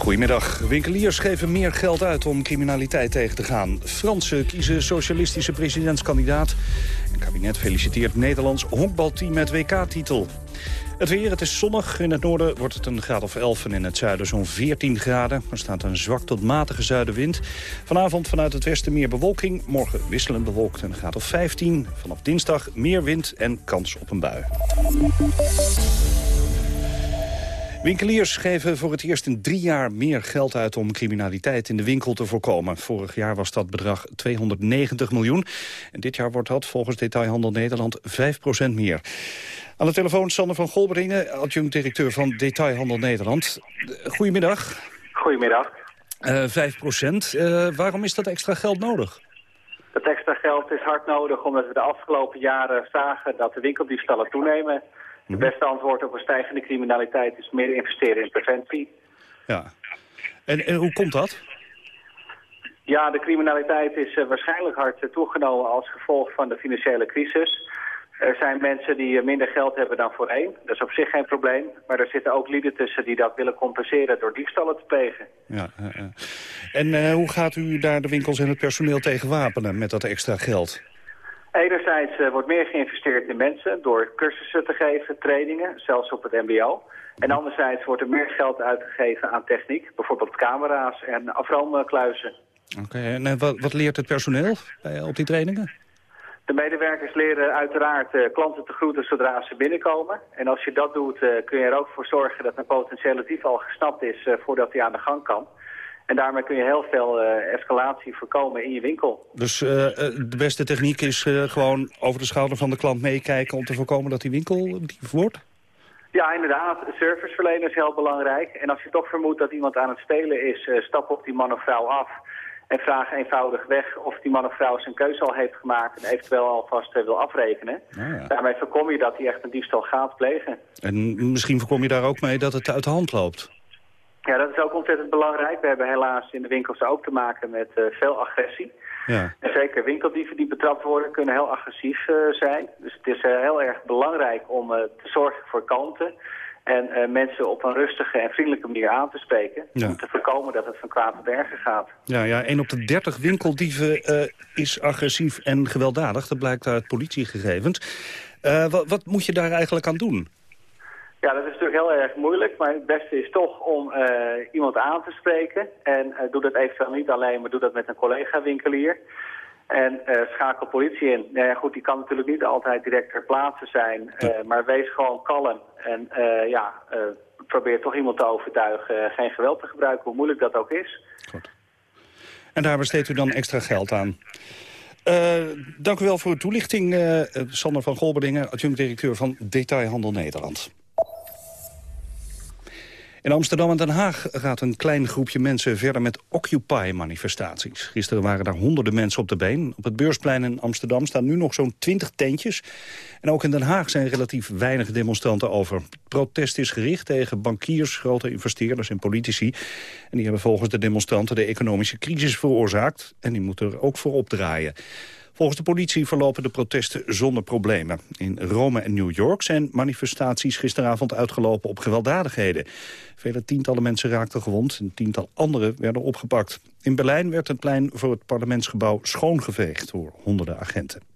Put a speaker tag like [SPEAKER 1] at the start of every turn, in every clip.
[SPEAKER 1] Goedemiddag. Winkeliers geven meer geld uit om criminaliteit tegen te gaan. Fransen kiezen socialistische presidentskandidaat. Het kabinet feliciteert Nederlands honkbalteam met WK-titel. Het weer, het is zonnig. In het noorden wordt het een graad of 11 en in het zuiden zo'n 14 graden. Er staat een zwak tot matige zuidenwind. Vanavond vanuit het westen meer bewolking. Morgen wisselend bewolkt en een graad of 15. Vanaf dinsdag meer wind en kans op een bui. Winkeliers geven voor het eerst in drie jaar meer geld uit om criminaliteit in de winkel te voorkomen. Vorig jaar was dat bedrag 290 miljoen. En dit jaar wordt dat volgens Detailhandel Nederland 5% meer. Aan de telefoon Sander van Golberingen, adjunct-directeur van Detailhandel Nederland. Goedemiddag.
[SPEAKER 2] Goedemiddag.
[SPEAKER 1] Uh, 5% uh, waarom is dat extra geld nodig?
[SPEAKER 2] Dat extra geld is hard nodig omdat we de afgelopen jaren zagen dat de winkeldiefstallen toenemen. Het
[SPEAKER 1] Mhm.
[SPEAKER 2] beste antwoord op een stijgende criminaliteit is meer investeren in preventie.
[SPEAKER 1] Ja. En, en hoe komt dat?
[SPEAKER 2] Ja, de criminaliteit is eh, waarschijnlijk hard eh, toegenomen als gevolg van de financiële crisis. Er zijn mensen die eh, minder geld hebben dan voorheen. Dat is op zich geen probleem. Maar er zitten ook lieden tussen die dat willen compenseren door diefstallen te plegen.
[SPEAKER 1] Ja. En hoe gaat u daar de winkels en het personeel tegen wapenen met dat extra geld?
[SPEAKER 2] Enerzijds eh, wordt meer geïnvesteerd in mensen door cursussen te geven, trainingen, zelfs op het mbo. En anderzijds wordt er meer geld uitgegeven aan techniek, bijvoorbeeld camera's en afroomkluizen.
[SPEAKER 1] Oké, en eh, wat, wat leert het personeel bij, op die trainingen?
[SPEAKER 2] De medewerkers leren uiteraard eh, klanten te groeten zodra ze binnenkomen. En als je dat doet, eh, kun je er ook voor zorgen dat een potentiële dief al gesnapt is eh, voordat hij aan de gang kan. En daarmee kun je heel veel eh, escalatie voorkomen in je winkel.
[SPEAKER 1] Dus eh, eh, de beste techniek is gewoon over de schouder van de klant meekijken... om te voorkomen dat die winkel dief wordt?
[SPEAKER 2] Ja, inderdaad. Serviceverlenen is heel belangrijk. En als je toch vermoedt dat iemand aan het stelen is, stap op die man of vrouw af. En vraag eenvoudig weg of die man of vrouw zijn keuze al heeft gemaakt en eventueel alvast wil afrekenen.
[SPEAKER 1] Ah, ja.
[SPEAKER 2] Daarmee voorkom je dat hij echt een diefstal gaat plegen.
[SPEAKER 1] En misschien voorkom je daar ook mee dat het uit de hand loopt.
[SPEAKER 2] Ja, dat is ook ontzettend belangrijk. We hebben helaas in de winkels ook te maken met eh, veel agressie.
[SPEAKER 1] Ja.
[SPEAKER 2] En zeker winkeldieven die betrapt worden kunnen heel agressief eh, zijn. Dus het is eh, heel erg belangrijk om te zorgen voor kanten. En mensen op een rustige en vriendelijke manier aan te spreken.
[SPEAKER 1] Ja.
[SPEAKER 2] Om te voorkomen dat het van kwaad tot erger gaat.
[SPEAKER 1] Ja, ja, 1 op de 30 winkeldieven is agressief en gewelddadig. Dat blijkt uit politiegegevens. Wat, wat moet je daar eigenlijk aan doen?
[SPEAKER 2] Ja, dat is natuurlijk heel erg moeilijk. Maar het beste is toch om eh, iemand aan te spreken. En eh, doe dat eventueel niet alleen, maar doe dat met een collega-winkelier. En eh, schakel politie in. Nou ja, goed, die kan natuurlijk niet altijd direct ter plaatse zijn. maar wees gewoon kalm. En ja, probeer toch iemand te overtuigen geen geweld te gebruiken, hoe moeilijk dat ook is.
[SPEAKER 1] Goed. En daar besteedt u dan extra geld aan. Eh, dank u wel voor uw toelichting, Sander van Golberdingen, adjunct-directeur van Detailhandel Nederland. In Amsterdam en Den Haag gaat een klein groepje mensen verder met Occupy-manifestaties. Gisteren waren daar honderden mensen op de been. Op het beursplein in Amsterdam staan nu nog zo'n twintig tentjes. En ook in Den Haag zijn relatief weinig demonstranten over. Het protest is gericht tegen bankiers, grote investeerders en politici. En die hebben volgens de demonstranten de economische crisis veroorzaakt. En die moeten er ook voor opdraaien. Volgens de politie verlopen de protesten zonder problemen. In Rome en New York zijn manifestaties gisteravond uitgelopen op gewelddadigheden. Vele tientallen mensen raakten gewond en tiental anderen werden opgepakt. In Berlijn werd het plein voor het parlementsgebouw schoongeveegd door honderden agenten.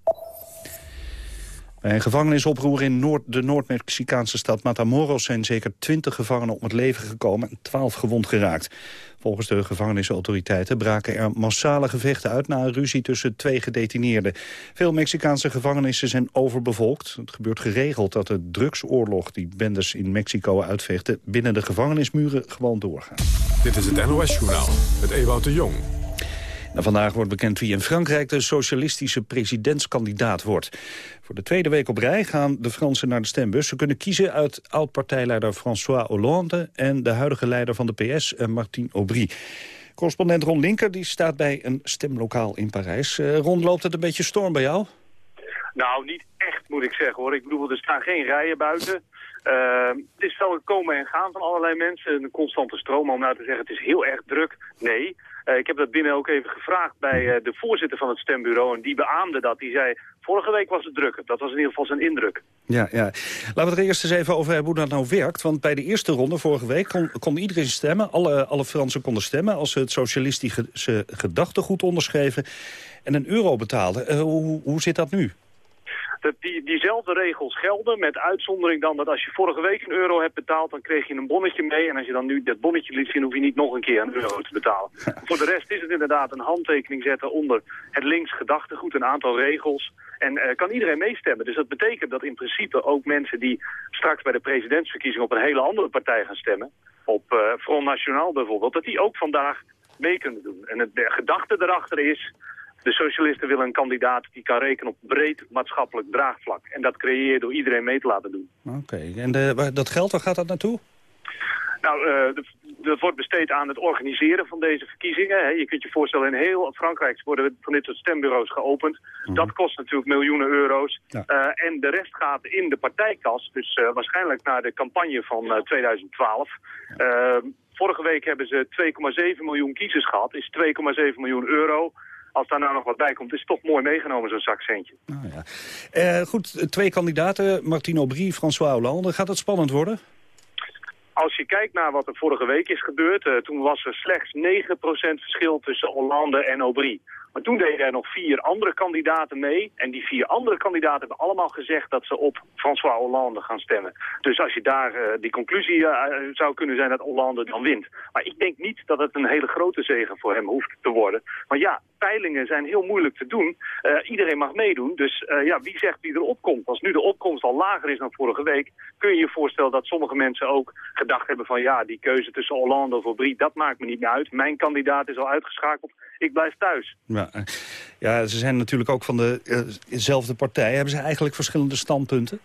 [SPEAKER 1] Bij een gevangenisoproer in Noord, de Noord-Mexicaanse stad Matamoros zijn zeker 20 gevangenen om het leven gekomen en 12 gewond geraakt. Volgens de gevangenisautoriteiten braken er massale gevechten uit na een ruzie tussen twee gedetineerden. Veel Mexicaanse gevangenissen zijn overbevolkt. Het gebeurt geregeld dat de drugsoorlog die bendes in Mexico uitvechten binnen de gevangenismuren gewoon doorgaat.
[SPEAKER 3] Dit is het NOS-journaal met Ewout de Jong.
[SPEAKER 1] Nou, vandaag wordt bekend wie in Frankrijk de socialistische presidentskandidaat wordt. Voor de tweede week op rij gaan de Fransen naar de stembus. Ze kunnen kiezen uit oud-partijleider François Hollande... en de huidige leider van de PS, eh, Martine Aubry. Correspondent Ron Linker die staat bij een stemlokaal in Parijs. Uh, Ron, loopt het een beetje storm bij jou?
[SPEAKER 4] Nou, niet echt moet ik zeggen hoor. Ik bedoel, er staan geen rijen buiten. Uh, het is wel een komen en gaan van allerlei mensen. Een constante stroom om nou te zeggen het is heel erg druk. Nee, uh, ik heb dat binnen ook even gevraagd bij uh, de voorzitter van het stembureau. En die beaamde dat. Die zei, Vorige week was het drukker. Dat was in ieder geval zijn indruk.
[SPEAKER 1] Ja, ja. Laten we het er eerst eens even over hebben hoe dat nou werkt. Want bij de eerste ronde vorige week kon, kon iedereen stemmen. Alle, alle Fransen konden stemmen als ze het socialistische gedachtegoed onderschreven. En een euro betaalden. Uh, hoe, hoe zit dat nu?
[SPEAKER 4] Dat die, diezelfde regels gelden, met uitzondering dan dat als je vorige week een euro hebt betaald, dan kreeg je een bonnetje mee. En als je dan nu dat bonnetje liet zien, hoef je niet nog een keer een euro te betalen. Voor de rest is het inderdaad een handtekening zetten onder het links gedachtegoed, een aantal regels. En uh, kan iedereen meestemmen. Dus dat betekent dat in principe ook mensen die straks bij de presidentsverkiezing op een hele andere partij gaan stemmen, op uh, Front National bijvoorbeeld, dat die ook vandaag mee kunnen doen. En het, de gedachte erachter is de socialisten willen een kandidaat die kan rekenen op breed maatschappelijk draagvlak. En dat creëer je door iedereen mee te laten doen.
[SPEAKER 1] Oké, en de, dat geld, waar gaat dat naartoe?
[SPEAKER 4] Nou, uh, dat wordt besteed aan het organiseren van deze verkiezingen. Je kunt je voorstellen, in heel Frankrijk worden van dit soort stembureaus geopend. Mhm. Dat kost natuurlijk miljoenen euro's. Uh, en de rest gaat in de partijkas, dus uh, waarschijnlijk naar de campagne van 2012. vorige week hebben ze 2,7 miljoen kiezers gehad, is 2,7 miljoen euro als daar nou nog wat bij komt, is het toch mooi meegenomen, zo'n zakcentje.
[SPEAKER 1] Oh, ja. Uh, goed, twee kandidaten, Martine Aubry, François Hollande. Gaat het spannend worden?
[SPEAKER 4] Als je kijkt naar wat er vorige week is gebeurd, uh, toen was er slechts 9% verschil tussen Hollande en Aubry. Maar toen deden er nog vier andere kandidaten mee. En die vier andere kandidaten hebben allemaal gezegd dat ze op François Hollande gaan stemmen. Dus als je daar uh, die conclusie uh, zou kunnen zijn dat Hollande dan wint. Maar ik denk niet dat het een hele grote zegen voor hem hoeft te worden. Want ja, peilingen zijn heel moeilijk te doen. Uh, iedereen mag meedoen. Dus ja, wie zegt wie erop komt? Als nu de opkomst al lager is dan vorige week... kun je je voorstellen dat sommige mensen ook gedacht hebben van... ja, die keuze tussen Hollande of Aubry, dat maakt me niet meer uit. Mijn kandidaat is al uitgeschakeld. Ik blijf thuis.
[SPEAKER 1] Ja ze zijn natuurlijk ook van dezelfde uh partij. Hebben ze eigenlijk verschillende standpunten?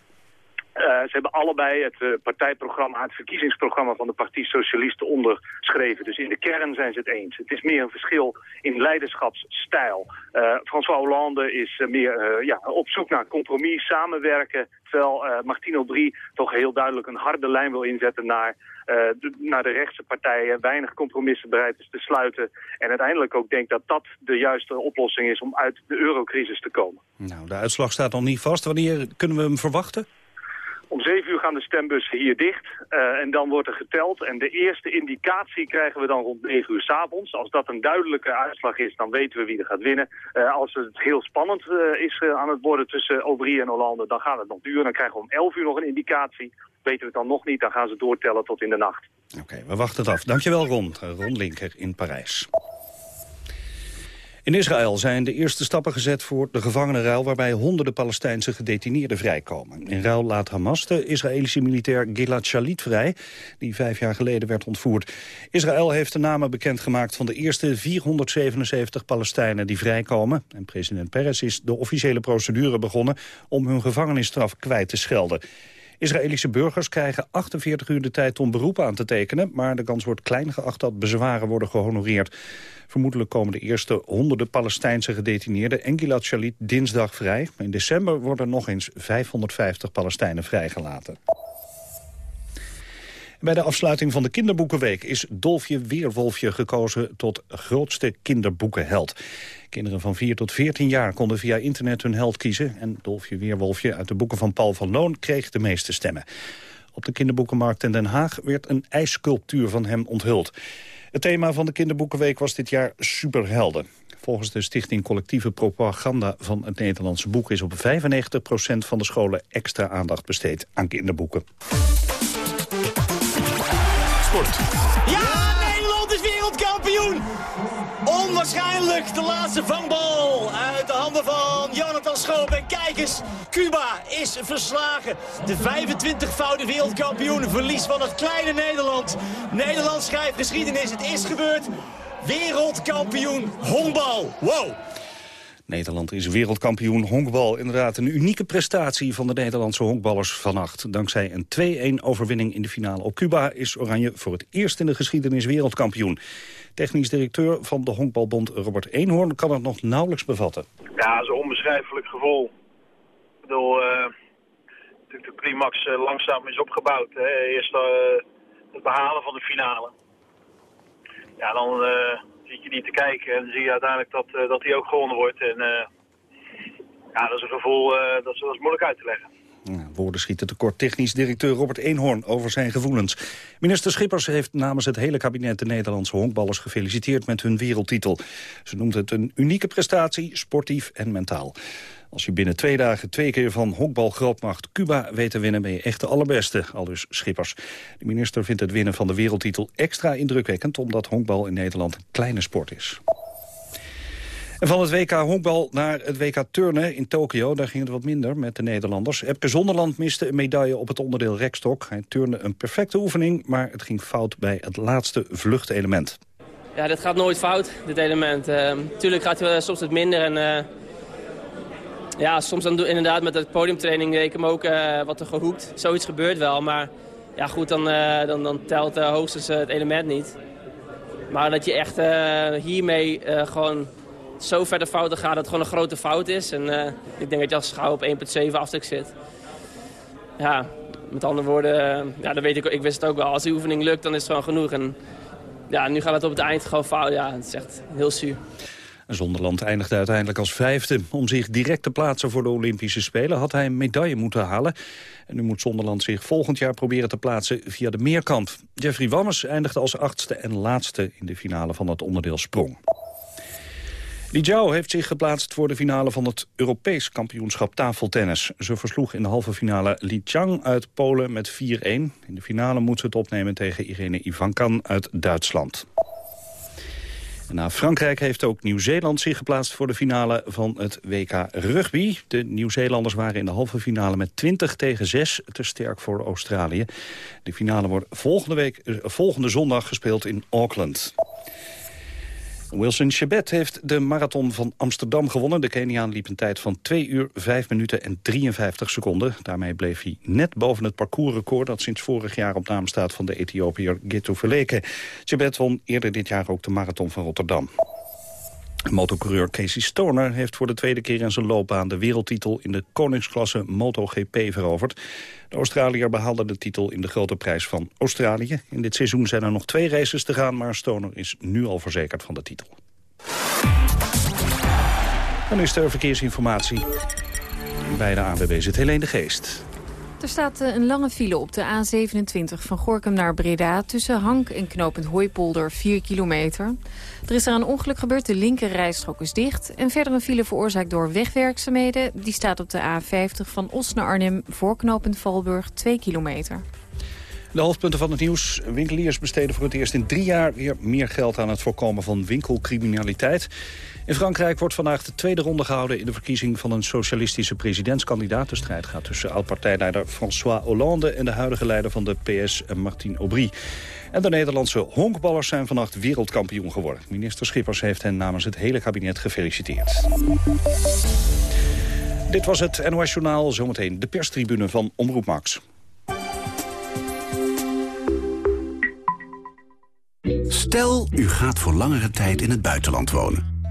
[SPEAKER 4] Uh, ze hebben allebei het uh, partijprogramma, het verkiezingsprogramma van de Partij Socialisten onderschreven. Dus in de kern zijn ze het eens. Het is meer een verschil in leiderschapsstijl. Uh, François Hollande is meer ja, op zoek naar compromis, samenwerken. Terwijl Martine Aubry toch heel duidelijk een harde lijn wil inzetten naar de, naar de rechtse partijen, weinig compromissen bereid is te sluiten. En uiteindelijk ook denkt dat dat de juiste oplossing is om uit de eurocrisis te komen.
[SPEAKER 1] Nou, de uitslag staat nog niet vast. Wanneer kunnen we hem verwachten?
[SPEAKER 4] Om zeven uur gaan de stembussen hier dicht uh, en dan wordt er geteld. En de eerste indicatie krijgen we dan rond negen uur s avonds. Als dat een duidelijke uitslag is, dan weten we wie er gaat winnen. Uh, als het heel spannend uh, is aan het worden tussen Aubry en Hollande, dan gaat het nog duren. Dan krijgen we om elf uur nog een indicatie. Weten we het dan nog niet, dan gaan ze doortellen tot in de nacht.
[SPEAKER 1] Oké, we wachten het af. Dankjewel Ron. Ron Linker in Parijs. In Israël zijn de eerste stappen gezet voor de gevangenenruil... waarbij honderden Palestijnse gedetineerden vrijkomen. In ruil laat Hamas de Israëlische militair Gilad Shalit vrij... die vijf jaar geleden werd ontvoerd. Israël heeft de namen bekendgemaakt van de eerste 477 Palestijnen die vrijkomen. En president Peres is de officiële procedure begonnen... om hun gevangenisstraf kwijt te schelden. Israëlische burgers krijgen 48 uur de tijd om beroep aan te tekenen... maar de kans wordt klein geacht dat bezwaren worden gehonoreerd. Vermoedelijk komen de eerste honderden Palestijnse gedetineerden en Gilad Shalit dinsdag vrij. In december worden nog eens 550 Palestijnen vrijgelaten. Bij de afsluiting van de Kinderboekenweek is Dolfje Weerwolfje gekozen tot grootste kinderboekenheld. Kinderen van 4 tot 14 jaar konden via internet hun held kiezen... en Dolfje Weerwolfje uit de boeken van Paul van Loon kreeg de meeste stemmen. Op de kinderboekenmarkt in Den Haag werd een ijssculptuur van hem onthuld. Het thema van de Kinderboekenweek was dit jaar superhelden. Volgens de Stichting Collectieve Propaganda van het Nederlandse Boek... is op 95% van de scholen extra aandacht besteed aan kinderboeken.
[SPEAKER 5] Ja, Nederland is wereldkampioen! Onwaarschijnlijk de laatste vangbal uit de handen van Jonathan Schoop. En kijk eens, Cuba is verslagen. De 25-voudige wereldkampioen verlies van het kleine Nederland. Nederland schrijft geschiedenis, het is gebeurd. Wereldkampioen honkbal. Wow!
[SPEAKER 1] Nederland is wereldkampioen honkbal. Inderdaad een unieke prestatie van de Nederlandse honkballers vannacht. Dankzij een 2-1 overwinning in de finale op Cuba... is Oranje voor het eerst in de geschiedenis wereldkampioen. Technisch directeur van de Honkbalbond Robert Eenhoorn kan het nog nauwelijks bevatten.
[SPEAKER 6] Ja, dat is een onbeschrijfelijk gevoel. Ik bedoel, uh, de climax uh, langzaam is opgebouwd. Hè. Eerst uh, het behalen van de finale. Ja, dan zit je niet te kijken en zie je uiteindelijk dat, dat hij ook gewonnen wordt. En ja, dat is een gevoel dat, is, dat is moeilijk uit te leggen.
[SPEAKER 1] Ja, woorden schieten tekort. Technisch directeur Robert Eenhoorn over zijn gevoelens. Minister Schippers heeft namens het hele kabinet de Nederlandse honkballers gefeliciteerd met hun wereldtitel. Ze noemt het een unieke prestatie, sportief en mentaal. Als je binnen twee dagen twee keer van honkbalgrootmacht Cuba weet te winnen... ben je echt de allerbeste, aldus Schippers. De minister vindt het winnen van de wereldtitel extra indrukwekkend... omdat honkbal in Nederland een kleine sport is. En van het WK honkbal naar het WK turnen in Tokio... daar ging het wat minder met de Nederlanders. Epke Zonderland miste een medaille op het onderdeel rekstok. Hij turnde een perfecte oefening, maar het ging fout bij het laatste vluchtelement.
[SPEAKER 7] Ja, dit gaat nooit fout, dit element. Uh, tuurlijk gaat het soms het minder en... Uh, ja, soms dan doe inderdaad met de podiumtraining deed ik hem ook uh, wat te gehoekt. Zoiets gebeurt wel, maar ja, goed, dan, dan, dan telt hoogstens het element niet. Maar dat je echt hiermee gewoon zo ver de fouten gaat dat het gewoon een grote fout is. En uh, ik denk dat je als gauw op 1,7 afstuk zit. Ja, met andere woorden, uh, ja, dat weet ik, ik wist het ook wel. Als die oefening lukt, dan is het gewoon genoeg. En ja, nu gaat het op het eind gewoon fout. Ja, het is echt heel zuur.
[SPEAKER 1] Zonderland eindigde uiteindelijk als vijfde. Om zich direct te plaatsen voor de Olympische Spelen had hij een medaille moeten halen. En nu moet Zonderland zich volgend jaar proberen te plaatsen via de meerkamp. Jeffrey Wammes eindigde als achtste en laatste in de finale van het onderdeel sprong. Li Jiao heeft zich geplaatst voor de finale van het Europees kampioenschap tafeltennis. Ze versloeg in de halve finale Li Chang uit Polen met 4-1. In de finale moet ze het opnemen tegen Irene Ivankan uit Duitsland. Na Frankrijk heeft ook Nieuw-Zeeland zich geplaatst voor de finale van het WK Rugby. De Nieuw-Zeelanders waren in de halve finale met 20 tegen 6 te sterk voor Australië. De finale wordt volgende, week, eh, volgende zondag gespeeld in Auckland. Wilson Chebet heeft de marathon van Amsterdam gewonnen. De Keniaan liep een tijd van 2 uur, 5 minuten en 53 seconden. Daarmee bleef hij net boven het parcoursrecord... dat sinds vorig jaar op naam staat van de Ethiopiër Gito Verleke. Chebet won eerder dit jaar ook de marathon van Rotterdam. Motocoureur Casey Stoner heeft voor de tweede keer in zijn loopbaan de wereldtitel in de koningsklasse MotoGP veroverd. De Australiër behaalde de titel in de grote prijs van Australië. In dit seizoen zijn er nog twee races te gaan, maar Stoner is nu al verzekerd van de titel. Dan is er verkeersinformatie. Bij de ANWB zit Helene de Geest.
[SPEAKER 8] Er staat eh, een lange file op de A27 van Gorkum naar Breda... tussen Hank en knooppunt Hooipolder, 4 kilometer. Er is er een ongeluk gebeurd, de linker rijstrook is dicht. En verder een file veroorzaakt door wegwerkzaamheden. Die staat op de A50 van Os Arnhem voor knooppunt Valburg, 2 kilometer.
[SPEAKER 1] De hoofdpunten van het nieuws. Winkeliers besteden voor het eerst in drie jaar weer meer geld aan het voorkomen van winkelcriminaliteit. In Frankrijk wordt vandaag de tweede ronde gehouden in de verkiezing van een socialistische presidentskandidaat. De strijd gaat tussen oud-partijleider François Hollande en de huidige leider van de PS, Martine Aubry. En de Nederlandse honkballers zijn vannacht wereldkampioen geworden. Minister Schippers heeft hen namens het hele kabinet gefeliciteerd. Dit was het NOS Journaal, zometeen de perstribune van Omroep Max.
[SPEAKER 9] Stel, u gaat voor langere tijd in het buitenland wonen.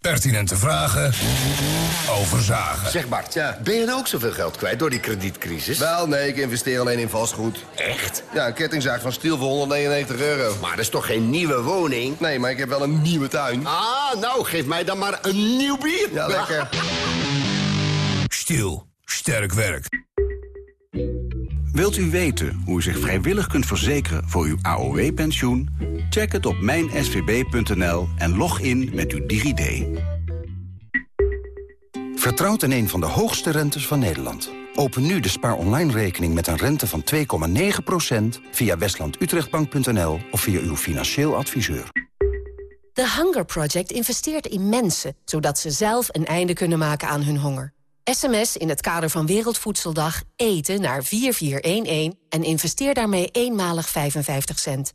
[SPEAKER 10] Pertinente vragen over zagen.
[SPEAKER 11] Zeg Bart, ja, ben je nou ook zoveel geld kwijt door die kredietcrisis?
[SPEAKER 10] Wel, nee, ik investeer alleen in vastgoed.
[SPEAKER 11] Echt?
[SPEAKER 10] Ja, een kettingzaag van Stiel voor 199 euro.
[SPEAKER 11] Maar dat is toch geen nieuwe woning?
[SPEAKER 10] Nee, maar ik heb wel een nieuwe tuin.
[SPEAKER 11] Ah, nou, geef mij dan maar een nieuw bier.
[SPEAKER 10] Ja, lekker.
[SPEAKER 3] Stiel, sterk werk.
[SPEAKER 9] Wilt u weten hoe u zich vrijwillig kunt verzekeren voor uw AOW-pensioen? Check het op mijnsvb.nl en log in met uw DigiD. Vertrouwt in een van de hoogste rentes van Nederland. Open nu de spaar online rekening met een rente van 2,9% via westlandutrechtbank.nl of via uw financieel adviseur.
[SPEAKER 12] The Hunger Project investeert in mensen, zodat ze zelf een einde kunnen maken aan hun honger. SMS in het kader van Wereldvoedseldag eten naar 4411 en investeer daarmee eenmalig 55 cent.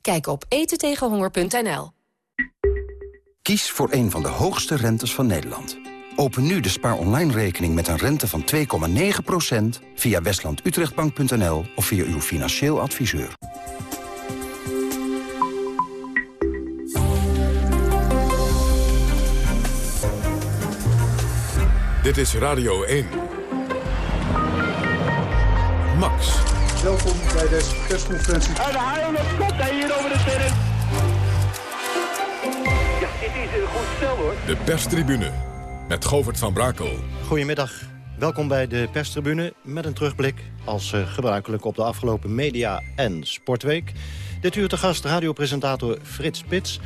[SPEAKER 12] Kijk op etentegenhonger.nl.
[SPEAKER 9] Kies voor een van de hoogste rentes van Nederland. Open nu de spaar online rekening met een rente van 2,9% via westlandutrechtbank.nl of via uw financieel adviseur.
[SPEAKER 3] Dit is Radio 1. Max.
[SPEAKER 13] Welkom bij deze persconferentie.
[SPEAKER 14] En de haal komt hij hier over de terrein. Ja, dit is een goed stel hoor.
[SPEAKER 3] De perstribune met Govert van Brakel.
[SPEAKER 15] Goedemiddag. Welkom bij de perstribune met een terugblik als uh, gebruikelijk op de afgelopen media- en sportweek. Dit uur te gast radiopresentator Frits Pits.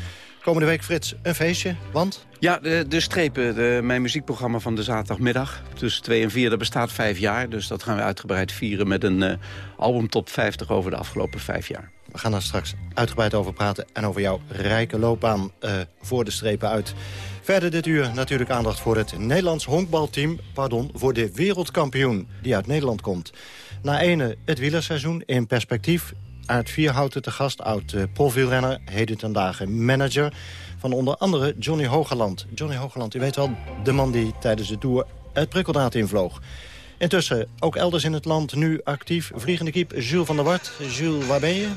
[SPEAKER 15] Komende week, Frits, een feestje, want?
[SPEAKER 16] Ja, de, de Strepen, de, mijn muziekprogramma van de zaterdagmiddag. Tussen 2 en 4, dat bestaat vijf jaar. Dus dat gaan we uitgebreid vieren met een uh, album top 50 over de afgelopen vijf jaar.
[SPEAKER 15] We gaan daar straks uitgebreid over praten en over jouw rijke loopbaan uh, voor de strepen uit. Verder dit uur natuurlijk aandacht voor het Nederlands honkbalteam... pardon, voor de wereldkampioen die uit Nederland komt. Na ene het wielerseizoen in perspectief Aart Vierhouten te gast, oud uh, profielrenner, heden ten dagen manager van onder andere Johnny Hogeland. Johnny Hogeland, u weet wel, de man die tijdens de Tour het prikkeldraad invloog. Intussen, ook elders in het land nu actief, vliegende kiep Jules van der Wart. Jules, waar ben je?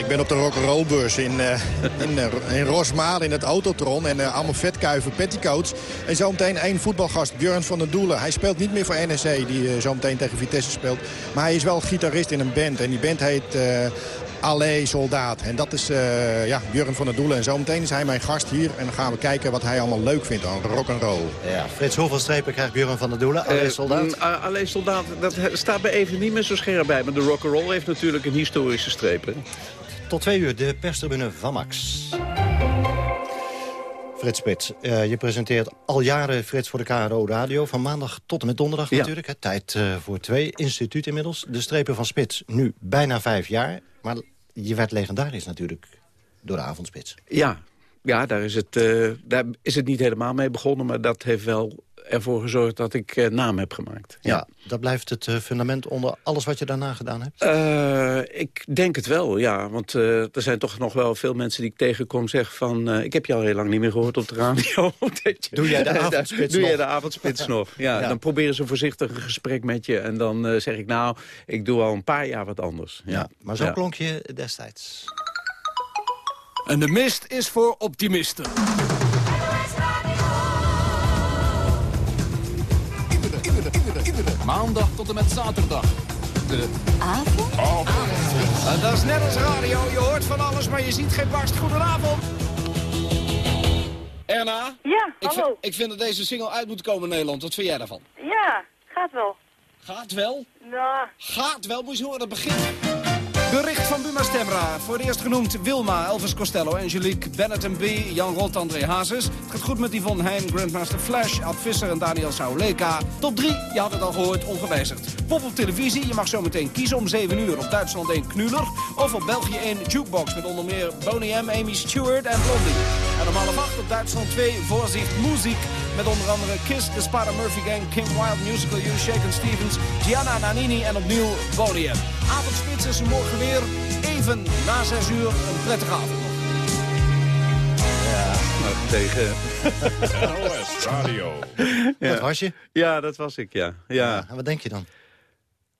[SPEAKER 17] Ik ben op de rock'n'rollbeurs in, uh, in, uh, in Rosmalen in het Autotron. En uh, allemaal vetkuiven, petticoats. En zometeen één voetbalgast, Björn van der Doelen. Hij speelt niet meer voor NEC, die zometeen tegen Vitesse speelt. Maar hij is wel gitarist in een band. En die band heet Allee Soldaat. En dat is uh, ja, Björn van der Doelen. En zometeen is hij mijn gast hier. En dan gaan we kijken wat hij allemaal leuk vindt aan rock and roll.
[SPEAKER 15] Ja, Frits, hoeveel strepen krijgt Björn van der Doelen? Allee Soldaat?
[SPEAKER 16] Uh, Allee Soldaat, dat staat bij even niet meer zo scherp bij. Maar de rock and roll heeft natuurlijk een historische streep.
[SPEAKER 15] Tot twee uur, de perstribune van Max. Frits Spits, uh, je presenteert al jaren Frits voor de KRO Radio. Van maandag tot en met donderdag ja. natuurlijk. Hè. Tijd uh, voor twee. Instituut inmiddels. De strepen van Spits, nu bijna vijf jaar. Maar je werd legendarisch natuurlijk door de avondspits.
[SPEAKER 16] Ja, ja daar, is het, uh, daar is het niet helemaal mee begonnen. Maar dat heeft wel ervoor gezorgd dat ik uh, naam heb gemaakt.
[SPEAKER 15] Ja, ja dat blijft het uh, fundament onder alles wat je daarna gedaan hebt?
[SPEAKER 16] Uh, ik denk het wel, ja. Want er zijn toch nog wel veel mensen die ik tegenkom zeggen van... ik heb je al heel lang niet meer gehoord op de radio.
[SPEAKER 15] Doe jij de avondspits
[SPEAKER 16] Doe
[SPEAKER 15] nog?
[SPEAKER 16] jij de avondspits nog? Ja, ja, Dan proberen ze voorzichtig een gesprek met je. En dan zeg ik nou, ik doe al een paar jaar wat anders. Ja,
[SPEAKER 15] maar zo klonk je destijds.
[SPEAKER 18] En de mist is voor optimisten. Maandag tot en met zaterdag. De
[SPEAKER 19] avond?
[SPEAKER 18] En dat is net als radio. Je hoort van alles, maar je ziet geen barst. Goedenavond. Erna?
[SPEAKER 19] Ja,
[SPEAKER 18] ik
[SPEAKER 19] hallo.
[SPEAKER 18] Vind, ik vind dat deze single uit moet komen in Nederland. Wat vind jij daarvan?
[SPEAKER 19] Ja, gaat wel.
[SPEAKER 18] Gaat wel?
[SPEAKER 19] Nou.
[SPEAKER 18] Gaat wel, moet je horen, dat begint. Bericht van Buma Stemra. Voor het eerst genoemd Wilma, Elvis Costello, Angelique, Bennett B, Jan Rot, André Hazes. Het gaat goed met Yvonne Heijn, Grandmaster Flash, Ad Visser en Daniel Sauleka. Top 3, je had het al gehoord, ongewijzigd. Pop op televisie, je mag zo meteen kiezen om 7 uur op Duitsland 1 Knuller. Of op België 1 Jukebox met onder meer Boney M, Amy Stewart en Blondie. En om half 8 op Duitsland 2 Voorzicht Muziek. Met onder andere Kiss, The Spada Murphy Gang, Kim Wilde, Musical You, Shaken Stevens, Gianna Nannini en opnieuw M. Avondspits is er morgen weer even na 6 uur een prettige avond nog.
[SPEAKER 16] Ja, nou, tegen...
[SPEAKER 3] NOS Radio.
[SPEAKER 15] Ja. Dat was je?
[SPEAKER 16] Ja, dat was ik, ja. ja.
[SPEAKER 15] ja en wat denk je dan?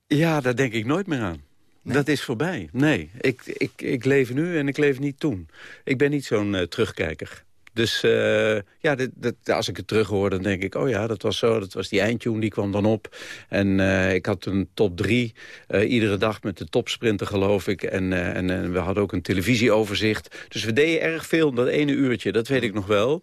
[SPEAKER 16] Ja, daar denk ik nooit meer aan. Nee? Dat is voorbij. Nee, ik, ik, ik leef nu en ik leef niet toen. Ik ben niet zo'n uh, terugkijker. Dus uh, ja, als ik het terug hoor, dan denk ik... oh ja, dat was zo, dat was die eindtune, die kwam dan op. En uh, ik had een top drie, uh, iedere dag met de topsprinter, geloof ik. En, en we hadden ook een televisieoverzicht. Dus we deden erg veel, dat ene uurtje, dat weet ik nog wel.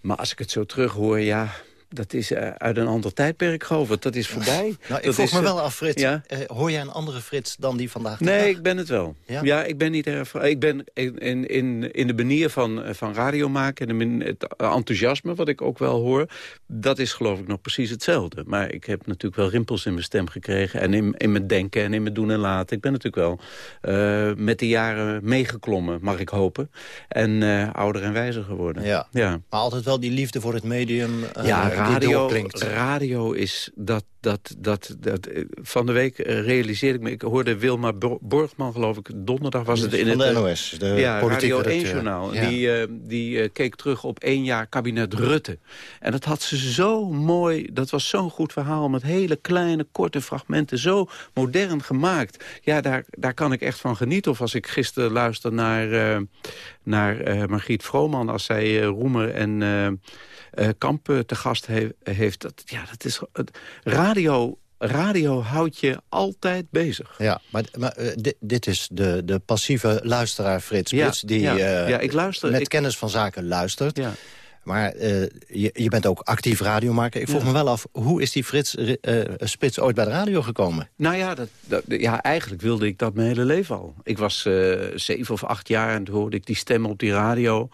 [SPEAKER 16] Maar als ik het zo terug hoor, ja... Dat is uh, uit een ander tijdperk, Govert. Dat is voorbij.
[SPEAKER 15] Nou, ik
[SPEAKER 16] dat
[SPEAKER 15] vroeg
[SPEAKER 16] is,
[SPEAKER 15] me wel af, Frits.
[SPEAKER 16] Ja?
[SPEAKER 15] Uh, hoor jij een andere Frits dan die vandaag?
[SPEAKER 16] Nee, ik ben het wel.
[SPEAKER 15] Ja,
[SPEAKER 16] ja ik ben niet erg... Ik ben in, in, in de manier van, van radio maken... en het enthousiasme, wat ik ook wel hoor... dat is geloof ik nog precies hetzelfde. Maar ik heb natuurlijk wel rimpels in mijn stem gekregen... en in, in mijn denken en in mijn doen en laten. Ik ben natuurlijk wel uh, met de jaren meegeklommen, mag ik hopen. En ouder en wijzer geworden.
[SPEAKER 15] Ja.
[SPEAKER 16] ja.
[SPEAKER 15] Maar altijd wel die liefde voor het medium
[SPEAKER 16] ja, radio, radio is dat, dat, dat, dat... Van de week realiseerde ik me... Ik hoorde Wilma Borgman, geloof ik, donderdag was het... in
[SPEAKER 15] Van
[SPEAKER 16] het,
[SPEAKER 15] de NOS, de
[SPEAKER 16] ja, Radio
[SPEAKER 15] redacteur.
[SPEAKER 16] 1-journaal.
[SPEAKER 15] Ja.
[SPEAKER 16] Die, uh, die uh, keek terug op één jaar kabinet Rutte. En dat had ze zo mooi... Dat was zo'n goed verhaal met hele kleine, korte fragmenten. Zo modern gemaakt. Ja, daar, daar kan ik echt van genieten. Of als ik gisteren luister naar, uh, naar Margriet Vrooman... als zij Roemer en eh, Kamp eh, te gast he- heeft. Dat, ja, dat is, het, radio, radio houdt je altijd bezig.
[SPEAKER 15] Ja, maar, maar eh, dit, dit is de, de passieve luisteraar Frits
[SPEAKER 16] Ja,
[SPEAKER 15] Spits... die
[SPEAKER 16] ja. Ja, ik luister,
[SPEAKER 15] met
[SPEAKER 16] ik-
[SPEAKER 15] kennis van zaken luistert.
[SPEAKER 16] Ja.
[SPEAKER 15] Maar je, je bent ook actief radiomaker. Ik vroeg me wel af, hoe is die Frits Spits ooit bij de radio gekomen?
[SPEAKER 16] Nou ja, dat, dat- ja, eigenlijk wilde ik dat mijn hele leven al. Ik was zeven of acht jaar en toen hoorde ik die stemmen op die radio.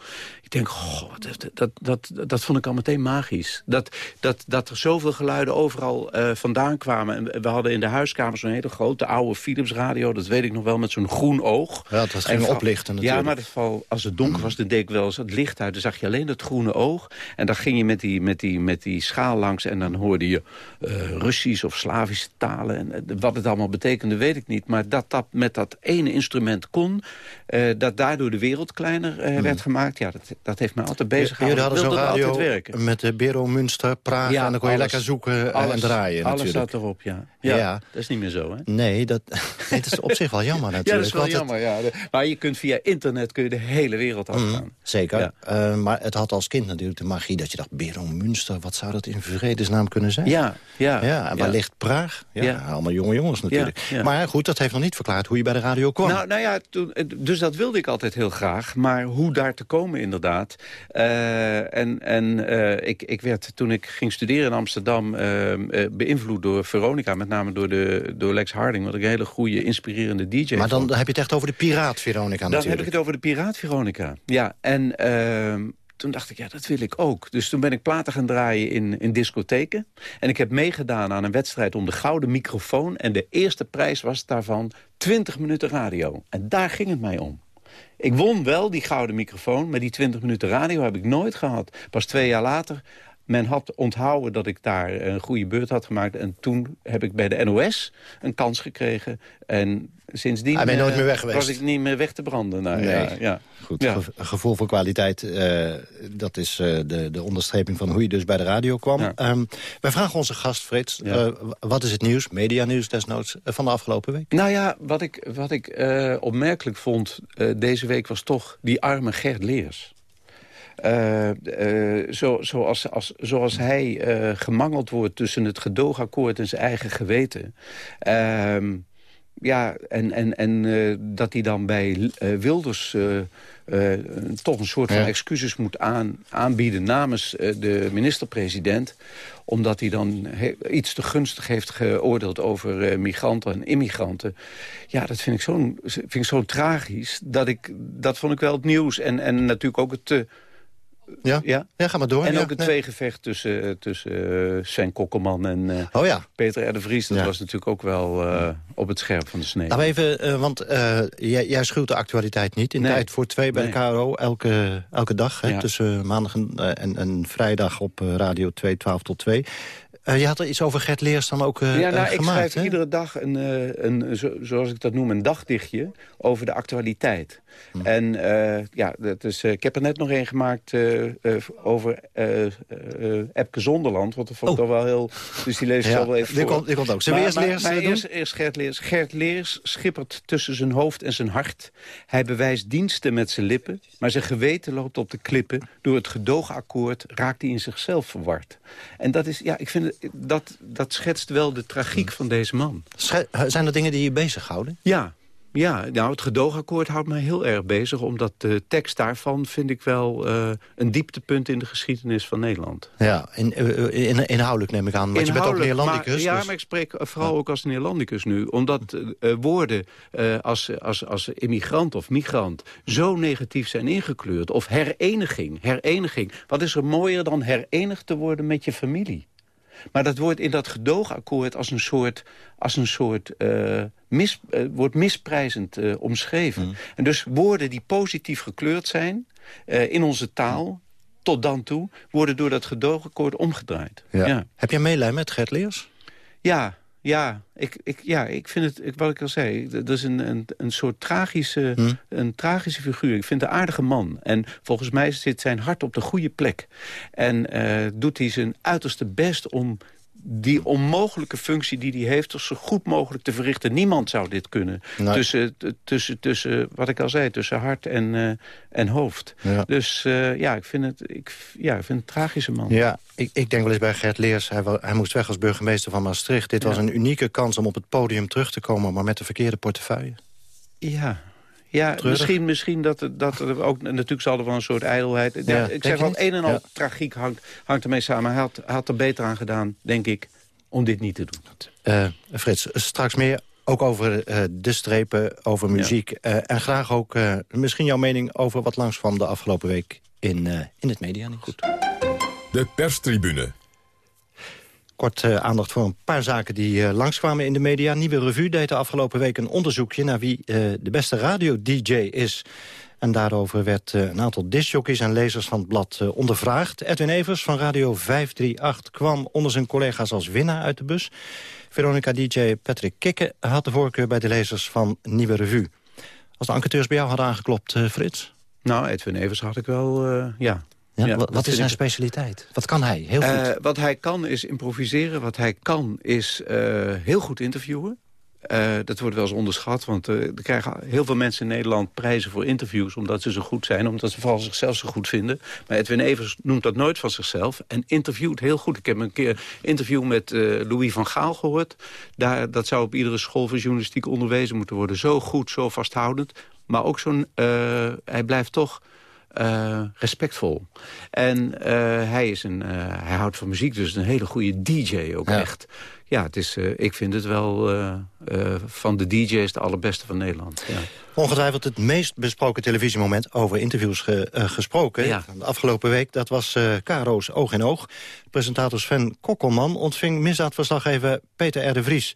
[SPEAKER 16] Ik denk, goh, dat, dat, dat, dat vond ik al meteen magisch. Dat, dat, dat er zoveel geluiden overal eh, vandaan kwamen. En we hadden in de huiskamer zo'n hele grote oude Philips radio. Dat weet ik nog wel, met zo'n groen oog.
[SPEAKER 15] Ja, dat ging
[SPEAKER 16] En vooral-
[SPEAKER 15] oplichten natuurlijk.
[SPEAKER 16] Ja, maar dat vooral, als het donker was, dan deed ik wel eens het licht uit. Dan zag je alleen dat groene oog. En dan ging je met die, met die, met die schaal langs en dan hoorde je eh, Russisch of Slavische talen. En eh, wat het allemaal betekende, weet ik niet. Maar dat dat met dat ene instrument kon, dat daardoor de wereld kleiner eh, werd gemaakt. Ja, dat, dat heeft mij altijd bezig
[SPEAKER 15] Jullie
[SPEAKER 16] gehouden.
[SPEAKER 15] hadden zo'n radio
[SPEAKER 16] altijd werken.
[SPEAKER 15] met de Bero Münster, Praag... en dan kon je
[SPEAKER 16] alles-
[SPEAKER 15] lekker zoeken eh, en draaien
[SPEAKER 16] Alles
[SPEAKER 15] natuurlijk.
[SPEAKER 16] zat erop, ja. ja.
[SPEAKER 15] Ja.
[SPEAKER 16] Dat is niet meer zo, hè?
[SPEAKER 15] Nee, dat, dat is op zich wel jammer natuurlijk.
[SPEAKER 16] Ja, dat is wel
[SPEAKER 15] het-
[SPEAKER 16] jammer. Ja. De- Maar je kunt via internet kun je de hele wereld afgaan.
[SPEAKER 15] Mhm, zeker.
[SPEAKER 16] Ja.
[SPEAKER 15] Eh, maar het had als kind natuurlijk de magie dat je dacht... Bero Münster, wat zou dat in vredesnaam kunnen zijn?
[SPEAKER 16] Ja, ja.
[SPEAKER 15] ja en waar
[SPEAKER 16] ja.
[SPEAKER 15] ligt Praag? Ja,
[SPEAKER 16] Ja.
[SPEAKER 15] allemaal jonge jongens natuurlijk.
[SPEAKER 16] Ja, ja.
[SPEAKER 15] Maar goed, dat heeft nog niet verklaard hoe je bij de radio kwam.
[SPEAKER 16] Nou, nou ja, toen, dus dat wilde ik altijd heel graag. Maar hoe daar te komen inderdaad. Eh, en en eh, ik, ik werd toen ik ging studeren in Amsterdam... eh, beïnvloed door Veronica. Met name door, de, door Lex Harding. Wat ik een hele goede, inspirerende DJ
[SPEAKER 15] maar dan
[SPEAKER 16] vond.
[SPEAKER 15] heb je het echt over de piraat Veronica
[SPEAKER 16] Dan
[SPEAKER 15] natuurlijk.
[SPEAKER 16] heb ik het over de Piraat Veronica. Ja, en ehm, toen dacht ik, ja, dat wil ik ook. Dus toen ben ik platen gaan draaien in, in discotheken. En ik heb meegedaan aan een wedstrijd om de gouden microfoon. En de eerste prijs was daarvan 20 minuten radio. En daar ging het mij om. Ik won wel die gouden microfoon, maar die 20 minuten radio heb ik nooit gehad. Pas twee jaar later, men had onthouden dat ik daar een goede beurt had gemaakt. En toen heb ik bij de NOS een kans gekregen. En sindsdien
[SPEAKER 15] Ah, ben je nooit
[SPEAKER 16] eh,
[SPEAKER 15] meer weg geweest?
[SPEAKER 16] was ik niet meer weg te branden. Nou,
[SPEAKER 15] Nee.
[SPEAKER 16] ja, ja.
[SPEAKER 15] Goed,
[SPEAKER 16] Ja.
[SPEAKER 15] gevoel voor kwaliteit, eh, dat is eh, de, de onderstreping van hoe je dus bij de radio kwam.
[SPEAKER 16] Ja.
[SPEAKER 15] Ehm, wij vragen onze gast, Frits, wat is het nieuws, medianieuws desnoods, van de afgelopen week?
[SPEAKER 16] Nou ja, wat ik, wat ik opmerkelijk vond deze week was toch die arme Gert Leers. Eh, eh, zo, zoals, als, zoals hij eh, gemangeld wordt tussen het gedoogakkoord en zijn eigen geweten. Ehm, ja, en, en, en dat hij dan bij Wilders toch een soort van
[SPEAKER 15] Ja.
[SPEAKER 16] excuses moet aan, aanbieden namens de minister-president. Omdat hij dan iets te gunstig heeft geoordeeld over migranten en immigranten. Ja, dat vind ik zo, vind ik zo tragisch. Dat, ik, dat vond ik wel het nieuws. En, en natuurlijk ook het...
[SPEAKER 15] Ja?
[SPEAKER 16] ja?
[SPEAKER 15] Ja, ga maar door.
[SPEAKER 16] En
[SPEAKER 15] ja.
[SPEAKER 16] ook het tweegevecht tussen, eh, tussen eh, Sven Kokkelman en eh,
[SPEAKER 15] Oh ja.
[SPEAKER 16] Peter R. de Vries. Dat was natuurlijk ook wel op het scherp van de snee.
[SPEAKER 15] Nou even, want jij, jij schuwt de actualiteit niet. In
[SPEAKER 16] Nee.
[SPEAKER 15] tijd voor twee bij
[SPEAKER 16] Nee.
[SPEAKER 15] de KRO, elke, elke dag. Hè. Tussen maandag en, en, en vrijdag op Radio 2, 12 tot 2. Eh, je had er iets over Gert Leers dan ook eh,
[SPEAKER 16] ja, nou,
[SPEAKER 15] eh,
[SPEAKER 16] ik
[SPEAKER 15] gemaakt,
[SPEAKER 16] schrijf iedere dag een, een zo- zoals ik dat noem, een dagdichtje over de actualiteit.
[SPEAKER 15] Hm.
[SPEAKER 16] En eh, ja, dat is, eh, ik heb er net nog een gemaakt eh, over Epke Zonderland. Want dat vond ik toch wel heel... Dus die lees ik
[SPEAKER 15] Oh. Ja,
[SPEAKER 16] wel even
[SPEAKER 15] die komt- die komt ook. Zullen we
[SPEAKER 16] Maar-
[SPEAKER 15] eerst
[SPEAKER 16] maar-
[SPEAKER 15] Leers,
[SPEAKER 16] eerst, eerst Gert Leers. Gert Leers schippert tussen zijn hoofd en zijn hart. Hij bewijst diensten met zijn lippen, maar zijn geweten loopt op de klippen. Door het gedoogakkoord raakt hij in zichzelf verward. En dat is, ja, ik vind het, dat, dat schetst wel de tragiek van deze man.
[SPEAKER 15] Zijn er dingen die je bezighouden?
[SPEAKER 16] Ja, ja, nou, het gedoogakkoord houdt mij heel erg bezig... omdat de tekst daarvan vind ik wel eh, een dieptepunt in de geschiedenis van Nederland.
[SPEAKER 15] Ja, in, eh, in, inhoudelijk neem ik aan. Want je bent ook Neerlandicus.
[SPEAKER 16] Maar, ja,
[SPEAKER 15] dus-
[SPEAKER 16] maar ik spreek vooral ook als Neerlandicus nu. Omdat eh, eh, woorden eh, als, als, als immigrant of migrant zo negatief zijn ingekleurd. Of hereniging, hereniging. Wat is er mooier dan herenigd te worden met je familie? Maar dat wordt in dat gedoogakkoord als een soort, als een soort eh, mis, eh, wordt misprijzend eh, omschreven.
[SPEAKER 15] Mm.
[SPEAKER 16] En dus woorden die positief gekleurd zijn in onze taal, tot dan toe, worden door dat gedoogakkoord omgedraaid.
[SPEAKER 15] Ja.
[SPEAKER 16] ja.
[SPEAKER 15] Heb jij meelij met Gert Leers?
[SPEAKER 16] Ja, ja, ik, ik, ja, ik vind het, ik, wat ik al zei, dat is een, een, een soort tragische,
[SPEAKER 15] Hm.
[SPEAKER 16] een tragische figuur. Ik vind het een aardige man. En volgens mij zit zijn hart op de goede plek. En eh, doet hij zijn uiterste best om die onmogelijke functie die hij heeft... zo goed mogelijk te verrichten. Niemand zou dit kunnen.
[SPEAKER 15] Nee.
[SPEAKER 16] Tussen, tussen, tussen, wat ik al zei, tussen hart en, eh, en hoofd.
[SPEAKER 15] Ja.
[SPEAKER 16] Dus eh, ja, ik vind, het, ik, ja, ik vind het een tragische man.
[SPEAKER 15] Ja, ik, ik denk wel eens bij Gert Leers. Hij, hij moest weg als burgemeester van Maastricht. Dit was een unieke kans om op het podium terug te komen... maar met de verkeerde portefeuille.
[SPEAKER 16] Ja, ja
[SPEAKER 15] Treurig.
[SPEAKER 16] misschien, misschien dat, er- dat er ook... Natuurlijk zal er wel een soort ijdelheid... Ja,
[SPEAKER 15] Ja,
[SPEAKER 16] ik zeg wel, een en al
[SPEAKER 15] Ja.
[SPEAKER 16] tragiek hangt, hangt ermee samen. Hij had, had er beter aan gedaan, denk ik, om dit niet te doen.
[SPEAKER 15] Eh, Frits, straks meer ook over eh, de strepen, over muziek... eh, en graag ook eh, misschien jouw mening over wat langskwam de afgelopen week... in, eh, in het media. Goed.
[SPEAKER 3] De perstribune.
[SPEAKER 15] Kort eh, aandacht voor een paar zaken die eh, langskwamen in de media. Nieuwe Revue deed de afgelopen week een onderzoekje... naar wie eh, de beste radio-dj is. En daarover werd een aantal discjockeys en lezers van het blad ondervraagd. Edwin Evers van Radio 538 kwam onder zijn collega's als winnaar uit de bus. Veronica-dj Patrick Kikke had de voorkeur bij de lezers van Nieuwe Revue. Als de enquêteurs bij jou hadden aangeklopt, Frits?
[SPEAKER 16] Nou, Edwin Evers had ik wel, ja.
[SPEAKER 15] Ja,
[SPEAKER 16] Ja,
[SPEAKER 15] wat is zijn specialiteit? Wat kan hij? Heel goed.
[SPEAKER 16] Eh, wat hij kan is improviseren. Wat hij kan is eh, heel goed interviewen. Eh, dat wordt wel eens onderschat, want er krijgen heel veel mensen in Nederland prijzen voor interviews... omdat ze zo goed zijn, omdat ze vooral zichzelf zo goed vinden. Maar Edwin Evers noemt dat nooit van zichzelf en interviewt heel goed. Ik heb een keer een interview met Louis van Gaal gehoord. Daar, dat zou op iedere school van journalistiek onderwezen moeten worden. Zo goed, zo vasthoudend. Maar ook zo'n... hij blijft toch... eh, respectvol. En eh, hij, is een, eh, hij houdt van muziek, dus een hele goede DJ ook
[SPEAKER 15] Ja.
[SPEAKER 16] echt. Ja, het is, ik vind het wel van de DJ's de allerbeste van Nederland. Ja.
[SPEAKER 15] Ongetwijfeld het meest besproken televisiemoment over interviews ge- gesproken.
[SPEAKER 16] Ja.
[SPEAKER 15] De afgelopen week, dat was Caro's Oog in Oog. Presentator Sven Kokkelman ontving misdaadverslaggever Peter R. de Vries.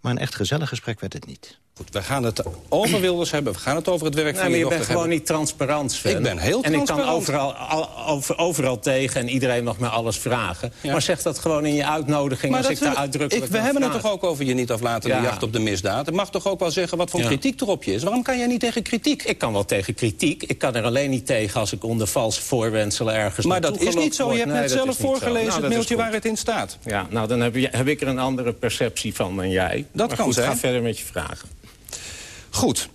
[SPEAKER 15] Maar een echt gezellig gesprek werd het niet.
[SPEAKER 20] Goed, we gaan het over Wilders hebben, we gaan het over het werk
[SPEAKER 21] Nee,
[SPEAKER 20] van
[SPEAKER 21] maar
[SPEAKER 20] je
[SPEAKER 21] je
[SPEAKER 20] dochter
[SPEAKER 21] bent gewoon
[SPEAKER 20] hebben.
[SPEAKER 21] niet transparant, Sven.
[SPEAKER 20] Ik ben heel
[SPEAKER 21] En ik kan
[SPEAKER 20] transparant.
[SPEAKER 21] overal, al- over, overal tegen en iedereen mag me alles vragen.
[SPEAKER 20] Ja.
[SPEAKER 21] Maar zeg dat gewoon in je uitnodiging
[SPEAKER 20] Maar
[SPEAKER 21] als ik daar uitdrukkelijk
[SPEAKER 20] ik, we hebben het toch ook over je niet aflaten de
[SPEAKER 21] Ja.
[SPEAKER 20] jacht op de misdaad. Het mag toch ook wel zeggen wat voor
[SPEAKER 21] Ja.
[SPEAKER 20] kritiek erop je is. Waarom kan jij niet tegen kritiek?
[SPEAKER 21] Ik kan wel tegen kritiek. Ik kan er alleen niet tegen als ik onder valse voorwendselen ergens
[SPEAKER 20] Maar dat is niet zo. Je hebt
[SPEAKER 21] Nee,
[SPEAKER 20] net zelf voorgelezen
[SPEAKER 21] Nou,
[SPEAKER 20] het mailtje waar het in staat.
[SPEAKER 21] Ja, nou, dan heb, je, heb ik er een andere perceptie van dan jij.
[SPEAKER 20] Dat
[SPEAKER 21] maar
[SPEAKER 20] kan
[SPEAKER 21] goed,
[SPEAKER 20] zijn.
[SPEAKER 21] ga verder met je vragen.
[SPEAKER 20] Goed,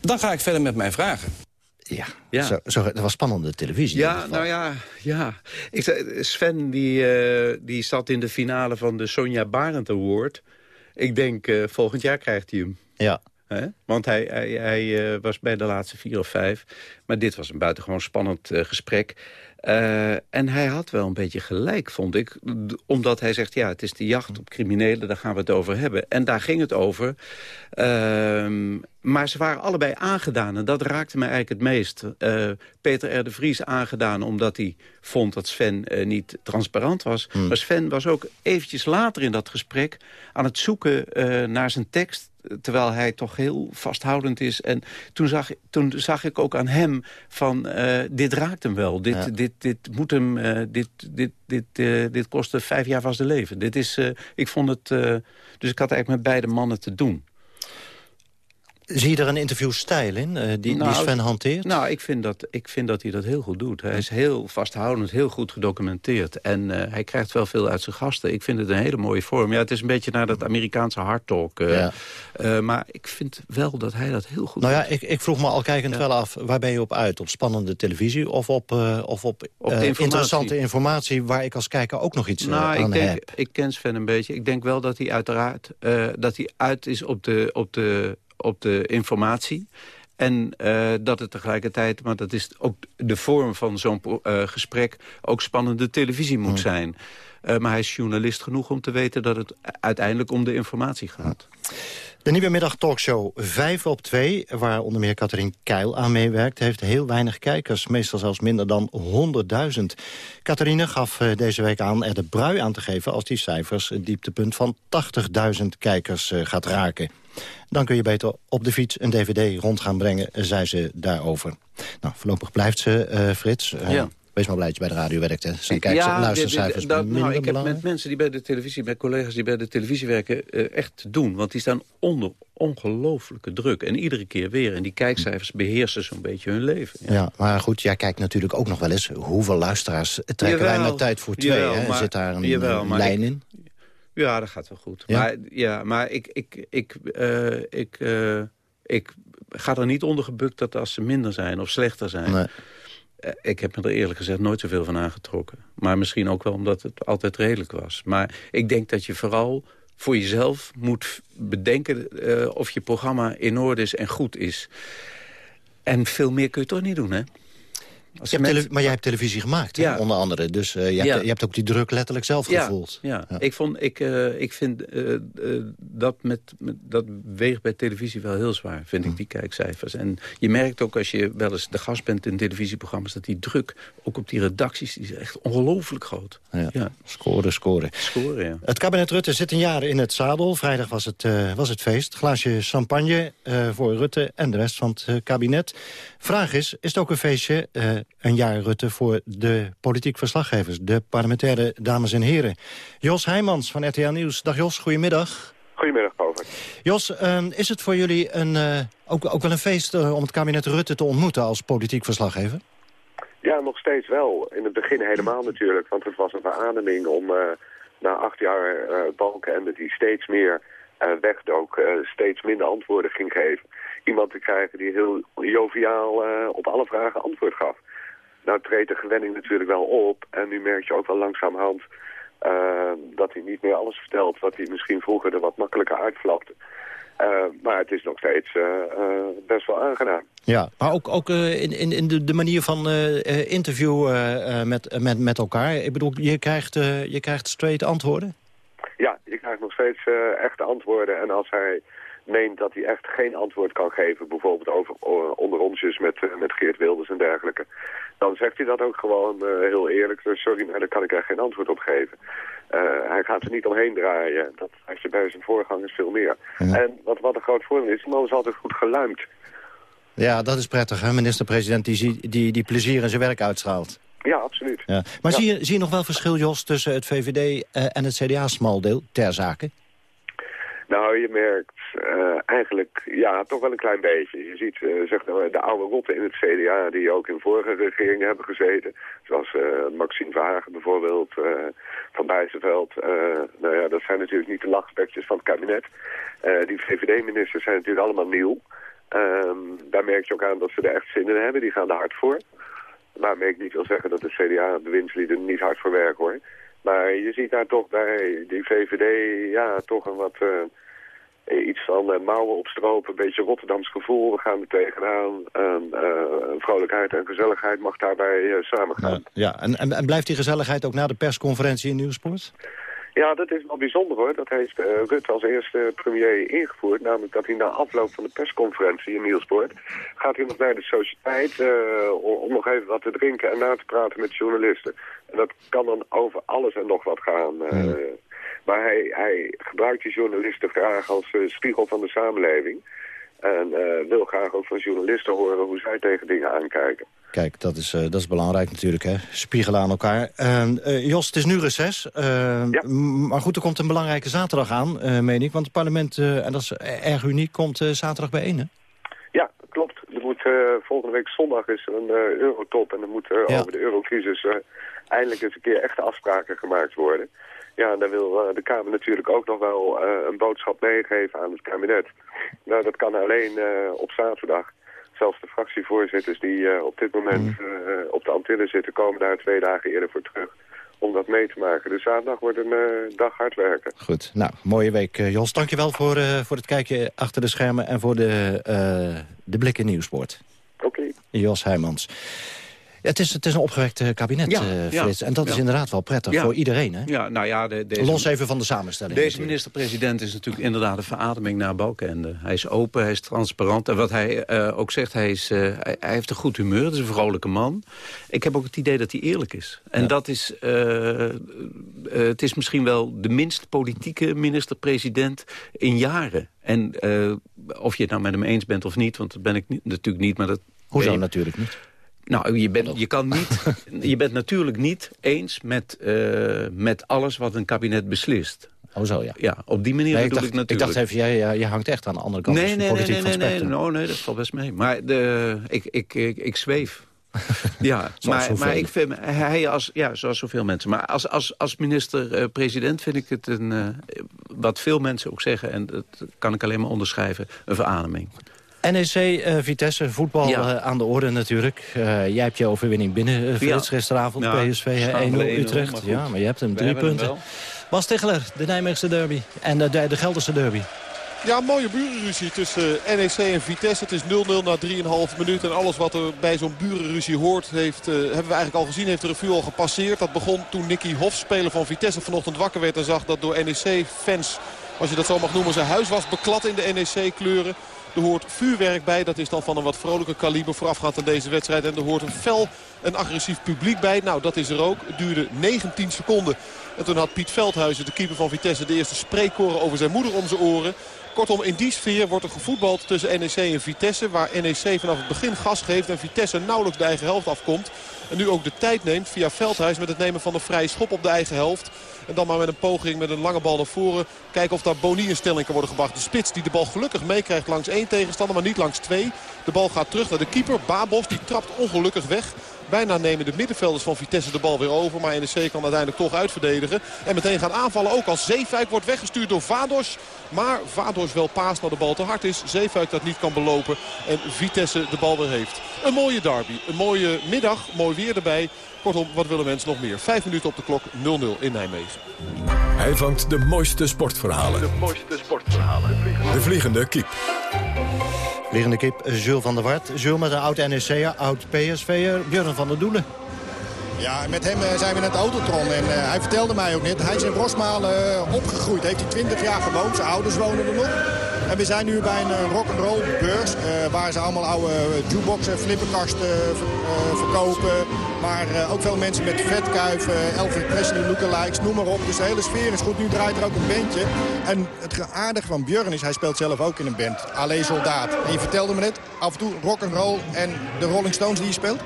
[SPEAKER 20] dan ga ik verder met mijn vragen.
[SPEAKER 15] Ja,
[SPEAKER 16] Ja.
[SPEAKER 15] Zo, zo, dat was spannende televisie.
[SPEAKER 16] Ja, nou ja, ja. Ik Sven die, eh, die zat in de finale van de Sonja Barend Award. Ik denk, eh, volgend jaar krijgt hij hem.
[SPEAKER 15] Ja.
[SPEAKER 16] Hè? Want hij, hij, hij eh, was bij de laatste vier of vijf. Maar dit was een buitengewoon spannend eh, gesprek. Eh, en hij had wel een beetje gelijk, vond ik. Omdat hij zegt, ja, het is de jacht op criminelen, daar gaan we het over hebben. En daar ging het over. Ehm, maar ze waren allebei aangedaan en dat raakte mij eigenlijk het meest. Eh, Peter R. de Vries aangedaan omdat hij vond dat Sven eh, niet transparant was. Maar Sven was ook eventjes later in dat gesprek aan het zoeken naar zijn tekst terwijl hij toch heel vasthoudend is. En toen zag, toen zag ik ook aan hem van, eh, dit raakt hem wel. Dit,
[SPEAKER 15] Ja.
[SPEAKER 16] dit, dit moet hem, eh, dit, dit, dit, eh, dit kostte vijf jaar van zijn leven. Dit is, ik vond het, dus ik had eigenlijk met beide mannen te doen.
[SPEAKER 15] Zie je er een interviewstijl in, eh, die, die
[SPEAKER 16] Nou,
[SPEAKER 15] Sven hanteert?
[SPEAKER 16] Nou, ik vind, dat, ik vind dat hij dat heel goed doet. Hij is heel vasthoudend, heel goed gedocumenteerd. En eh, hij krijgt wel veel uit zijn gasten. Ik vind het een hele mooie vorm. Ja, het is een beetje naar dat Amerikaanse hardtalk. eh,
[SPEAKER 15] Ja.
[SPEAKER 16] maar ik vind wel dat hij dat heel goed
[SPEAKER 15] Nou
[SPEAKER 16] doet.
[SPEAKER 15] ja, ik, ik vroeg me al kijkend wel af, waar ben je op uit? Op spannende televisie of op, of op,
[SPEAKER 16] Op de informatie.
[SPEAKER 15] interessante informatie... waar ik als kijker ook nog iets
[SPEAKER 16] Nou,
[SPEAKER 15] aan
[SPEAKER 16] ik, denk,
[SPEAKER 15] heb?
[SPEAKER 16] ik ken Sven een beetje. Ik denk wel dat hij uiteraard dat hij uit is op de, op de, op de informatie. En eh, dat het tegelijkertijd, maar dat is ook de vorm van zo'n eh, gesprek... ook spannende televisie moet zijn. Eh, maar hij is journalist genoeg om te weten dat het uiteindelijk om de informatie gaat.
[SPEAKER 15] De nieuwe middagtalkshow 5 op 2, waar onder meer Katrien Keil aan meewerkt... heeft heel weinig kijkers, meestal zelfs minder dan 100.000. Catharine gaf deze week aan er de brui aan te geven... als die cijfers het dieptepunt van 80.000 kijkers gaat raken. Dan kun je beter op de fiets een dvd rond gaan brengen, zei ze daarover. Nou, voorlopig blijft ze, eh, Frits. Eh,
[SPEAKER 16] Ja.
[SPEAKER 15] Wees maar blij dat je bij de radio werkt, hè. Zijn kijkers
[SPEAKER 16] dit-
[SPEAKER 15] luistercijfers
[SPEAKER 16] dat- nou, Ik heb met mensen die bij de televisie, met collega's die bij de televisie werken... eh, echt doen, want die staan onder ongelooflijke druk. En iedere keer weer. En die kijkcijfers beheersen zo'n beetje hun leven.
[SPEAKER 15] Ja. maar goed, jij kijkt natuurlijk ook nog wel eens... hoeveel luisteraars trekken wij met tijd voor twee,
[SPEAKER 16] jawel,
[SPEAKER 15] hè?
[SPEAKER 16] maar-
[SPEAKER 15] Zit daar een
[SPEAKER 16] jawel,
[SPEAKER 15] lijn
[SPEAKER 16] ik-
[SPEAKER 15] in?
[SPEAKER 16] Ja, dat gaat wel goed.
[SPEAKER 15] Ja?
[SPEAKER 16] Maar, ja, maar ik, ik, ik, eh, ik, eh, ik ga er niet onder gebukt dat als ze minder zijn of slechter zijn.
[SPEAKER 15] Nee.
[SPEAKER 16] Eh, Ik heb me er eerlijk gezegd nooit zoveel van aangetrokken. Maar misschien ook wel omdat het altijd redelijk was. Maar ik denk dat je vooral voor jezelf moet bedenken... of je programma in orde is en goed is. En veel meer kun je toch niet doen, hè?
[SPEAKER 15] Maar jij hebt televisie gemaakt,
[SPEAKER 16] Ja.
[SPEAKER 15] onder andere. Dus eh, je, hebt, je hebt ook die druk letterlijk zelf
[SPEAKER 16] ja,
[SPEAKER 15] gevoeld.
[SPEAKER 16] Ja. Ik, vond, ik, eh, ik vind eh, dat, met, met, dat weegt bij televisie wel heel zwaar, vind ik, die kijkcijfers. En je merkt ook als je wel eens de gast bent in televisieprogramma's... dat die druk, ook op die redacties, die is echt ongelooflijk groot.
[SPEAKER 15] Ja.
[SPEAKER 16] Ja.
[SPEAKER 15] Scoren, scoren.
[SPEAKER 16] Scoren, ja.
[SPEAKER 15] Het kabinet Rutte zit een jaar in het zadel. Vrijdag was het, was het feest. Glaasje champagne voor Rutte en de rest van het kabinet. Vraag is, is het ook een feestje, een jaar Rutte... voor de politiek verslaggevers, de parlementaire dames en heren? Jos Heijmans van RTL Nieuws. Dag Jos, goedemiddag.
[SPEAKER 22] Goedemiddag, Govert.
[SPEAKER 15] Jos, eh, is het voor jullie een, eh, ook, ook wel een feest eh, om het kabinet Rutte te ontmoeten... als politiek verslaggever?
[SPEAKER 22] Ja, nog steeds wel. In het begin helemaal natuurlijk. Want het was een verademing om eh, na acht jaar eh Balkenende die steeds meer wegdook, steeds minder antwoorden ging geven. Iemand te krijgen die heel joviaal op alle vragen antwoord gaf. Nou treedt de gewenning natuurlijk wel op. En nu merk je ook wel langzamerhand eh, dat hij niet meer alles vertelt... wat hij misschien vroeger er wat makkelijker uitflapte. Eh, maar het is nog steeds eh, eh, best wel aangenaam.
[SPEAKER 15] Ja, maar ook, ook eh, in, in, in de, de manier van interview met, met, met elkaar. Ik bedoel, je krijgt, je krijgt straight antwoorden.
[SPEAKER 22] Ja, je krijgt nog steeds echte antwoorden. En als hij meent dat hij echt geen antwoord kan geven... bijvoorbeeld over uh, onder onsjes met, uh, met Geert Wilders en dergelijke... dan zegt hij dat ook gewoon uh, heel eerlijk. Dus sorry, maar daar kan ik echt geen antwoord op geven. Uh, hij gaat er niet omheen draaien. Dat had je bij zijn voorgangers veel meer. Ja. En wat, wat een groot voordeel is, die man is altijd goed geluimd.
[SPEAKER 15] Ja, dat is prettig, hè? Minister-president die, die, die plezier in zijn werk uitstraalt.
[SPEAKER 22] Ja, absoluut.
[SPEAKER 15] Ja. Maar ja. Zie, je, zie je nog wel verschil, Jos, tussen het VVD en het CDA-smaldeel ter zake?
[SPEAKER 22] Nou, je merkt uh, eigenlijk, ja, toch wel een klein beetje. Je ziet uh, zeg maar, de oude rotten in het CDA die ook in vorige regeringen hebben gezeten. Zoals uh, Maxime Verhagen bijvoorbeeld, Van Bijzenveld. nou ja, dat zijn natuurlijk niet de lachspekjes van het kabinet. die VVD-ministers zijn natuurlijk allemaal nieuw. Um, daar merk je ook aan dat ze er echt zin in hebben. Die gaan er hard voor. Waarmee ik niet wil zeggen dat de CDA-bewindslieden niet hard voor werken hoor. Maar je ziet daar toch bij die VVD ja, toch een wat uh, iets van uh, mouwen opstropen, een beetje Rotterdams gevoel. We gaan er tegenaan. En, uh, vrolijkheid en gezelligheid mag daarbij samengaan.
[SPEAKER 15] Ja, ja. En, en, en, blijft die gezelligheid ook na de persconferentie in Nieuwsport?
[SPEAKER 22] Ja, dat is wel bijzonder hoor. Dat heeft Rutte als eerste premier ingevoerd. Namelijk dat hij na afloop van de persconferentie in Nieuwsport... gaat hij nog naar de sociëteit om nog even wat te drinken en na te praten met journalisten. En dat kan dan over alles en nog wat gaan. Mm. maar hij, hij gebruikt die journalisten graag als uh, spiegel van de samenleving. En uh, wil graag ook van journalisten horen hoe zij tegen dingen aankijken.
[SPEAKER 15] Kijk, dat is, uh, dat is belangrijk natuurlijk, hè? Spiegelen aan elkaar. Jos, het is nu reces. Ja. Maar goed, er komt een belangrijke zaterdag aan, meen ik. Want het parlement, en dat is erg uniek, komt zaterdag bijeen, hè?
[SPEAKER 22] Ja, klopt. Er moet, volgende week zondag is er een eurotop. En er moet ja. over de eurocrisis eindelijk eens een keer echte afspraken gemaakt worden. Ja, en daar wil de Kamer natuurlijk ook nog wel een boodschap meegeven aan het kabinet. Nou, dat kan alleen op zaterdag. Zelfs de fractievoorzitters die op dit moment mm. op de Antillen zitten... komen daar twee dagen eerder voor terug om dat mee te maken. Dus zaterdag wordt een dag hard werken.
[SPEAKER 15] Goed, nou, mooie week. Jos, dankjewel voor, voor het kijkje achter de schermen... en voor de, de blik in Nieuwsport.
[SPEAKER 22] Oké. Okay.
[SPEAKER 15] Jos Heijmans. Het, is, het is een opgewekt uh, kabinet, ja, uh, Frits. Ja, en dat is inderdaad wel prettig voor iedereen, hè?
[SPEAKER 16] Ja, nou ja, de, deze,
[SPEAKER 15] Los even van de samenstelling.
[SPEAKER 16] Deze minister-president is natuurlijk inderdaad een verademing naar Balkenende. Hij is open, hij is transparant. En wat hij uh, ook zegt, hij, is, hij, hij, heeft een goed humeur. Het is een vrolijke man. Ik heb ook het idee dat hij eerlijk is. En dat is... het is misschien wel de minst politieke minister-president in jaren. En of je het nou met hem eens bent of niet, want dat ben ik niet, natuurlijk niet. Maar dat
[SPEAKER 15] Hoezo natuurlijk niet?
[SPEAKER 16] Nou, je bent, je, kan niet, je bent natuurlijk niet eens met, uh, met alles wat een kabinet beslist.
[SPEAKER 15] Oh zo, ja.
[SPEAKER 16] Ja, op die manier
[SPEAKER 15] nee, ik, dacht,
[SPEAKER 16] ik natuurlijk.
[SPEAKER 15] Ik dacht even, jij, jij hangt echt aan de andere kant
[SPEAKER 16] nee,
[SPEAKER 15] van
[SPEAKER 16] nee,
[SPEAKER 15] politiek
[SPEAKER 16] nee, nee,
[SPEAKER 15] van
[SPEAKER 16] nee,
[SPEAKER 15] spectrum.
[SPEAKER 16] nee, no, nee, dat valt best mee. Maar de, ik, ik, ik, ik zweef. Ja,
[SPEAKER 15] Zoals
[SPEAKER 16] maar,
[SPEAKER 15] zoveel.
[SPEAKER 16] maar ik vind hij als, ja, zoals zoveel mensen. Maar als, als, als minister-president vind ik het een, eh, wat veel mensen ook zeggen, en dat kan ik alleen maar onderschrijven, een verademing.
[SPEAKER 15] NEC, eh, Vitesse, voetbal
[SPEAKER 16] Ja.
[SPEAKER 15] eh, aan de orde natuurlijk. Eh, jij hebt je overwinning binnen, Frits,
[SPEAKER 16] Ja.
[SPEAKER 15] gisteravond.
[SPEAKER 16] Ja,
[SPEAKER 15] PSV hè,
[SPEAKER 16] schandelijk
[SPEAKER 15] 1-0
[SPEAKER 16] 1-0,
[SPEAKER 15] Utrecht.
[SPEAKER 16] maar
[SPEAKER 15] ja, maar je hebt hem drie
[SPEAKER 16] hem
[SPEAKER 15] punten.
[SPEAKER 16] wel.
[SPEAKER 15] Bas Ticheler, de Nijmeegse derby. En de, de, de Gelderse derby.
[SPEAKER 23] Ja, een mooie burenruzie tussen NEC en Vitesse. Het is 0-0 na 3,5 minuten. En alles wat er bij zo'n burenruzie hoort, heeft, eh, hebben we eigenlijk al gezien. Heeft de revue al gepasseerd. Dat begon toen Nicky Hof, speler van Vitesse, vanochtend wakker werd. En zag dat door NEC-fans, als je dat zo mag noemen, zijn huis was beklad in de NEC-kleuren. Er hoort vuurwerk bij. Dat is dan van een wat vrolijker kaliber voorafgaand aan deze wedstrijd. En er hoort een fel en agressief publiek bij. Nou, dat is er ook. Het duurde 19 seconden. En toen had Piet Veldhuizen, de keeper van Vitesse, de eerste spreekkoren over zijn moeder om zijn oren. Kortom, in die sfeer wordt er gevoetbald tussen NEC en Vitesse. Waar NEC vanaf het begin gas geeft en Vitesse nauwelijks de eigen helft afkomt. En nu ook de tijd neemt via Veldhuis met het nemen van een vrije schop op de eigen helft. En dan maar met een poging met een lange bal naar voren. Kijken of daar Boni in stelling kan worden gebracht. De spits die de bal gelukkig meekrijgt langs één tegenstander, maar niet langs twee. De bal gaat terug naar de keeper. Babos die trapt ongelukkig weg. Bijna nemen de middenvelders van Vitesse de bal weer over. Maar NEC kan uiteindelijk toch uitverdedigen. En meteen gaan aanvallen ook als Zeefuik wordt weggestuurd door Vados. Maar Vados wel paast naar de bal te hard is. Zeefuik dat niet kan belopen. En Vitesse de bal weer heeft. Een mooie derby. Een mooie middag. Mooi weer erbij. Kortom, wat willen mensen nog meer? Vijf minuten op de klok. 0-0 in Nijmegen.
[SPEAKER 3] Hij vangt de mooiste sportverhalen.
[SPEAKER 14] De mooiste sportverhalen.
[SPEAKER 3] De Vliegende Kiep.
[SPEAKER 15] Vliegende kip, Jules van der Wart. Jules met een oud NEC'er, oud PSV'er, Björn van der Doelen.
[SPEAKER 17] Ja, met hem eh, zijn we in het Autotron. En eh, hij vertelde mij ook net, hij is in Rosmalen eh, opgegroeid. Heeft hij 20 jaar gewoond, zijn ouders wonen er nog. En we zijn nu bij een rock'n'roll beurs. waar ze allemaal oude jukeboxen, flipperkasten eh, verkopen. Maar ook veel mensen met vetkuiven, Elvis Presley lookalikes, noem maar op. Dus de hele sfeer is goed. Nu draait er ook een bandje. En het aardige van Björn is, hij speelt zelf ook in een band. Alleen Soldaat. En je vertelde me net, af en toe rock'n'roll en de Rolling Stones die je speelt.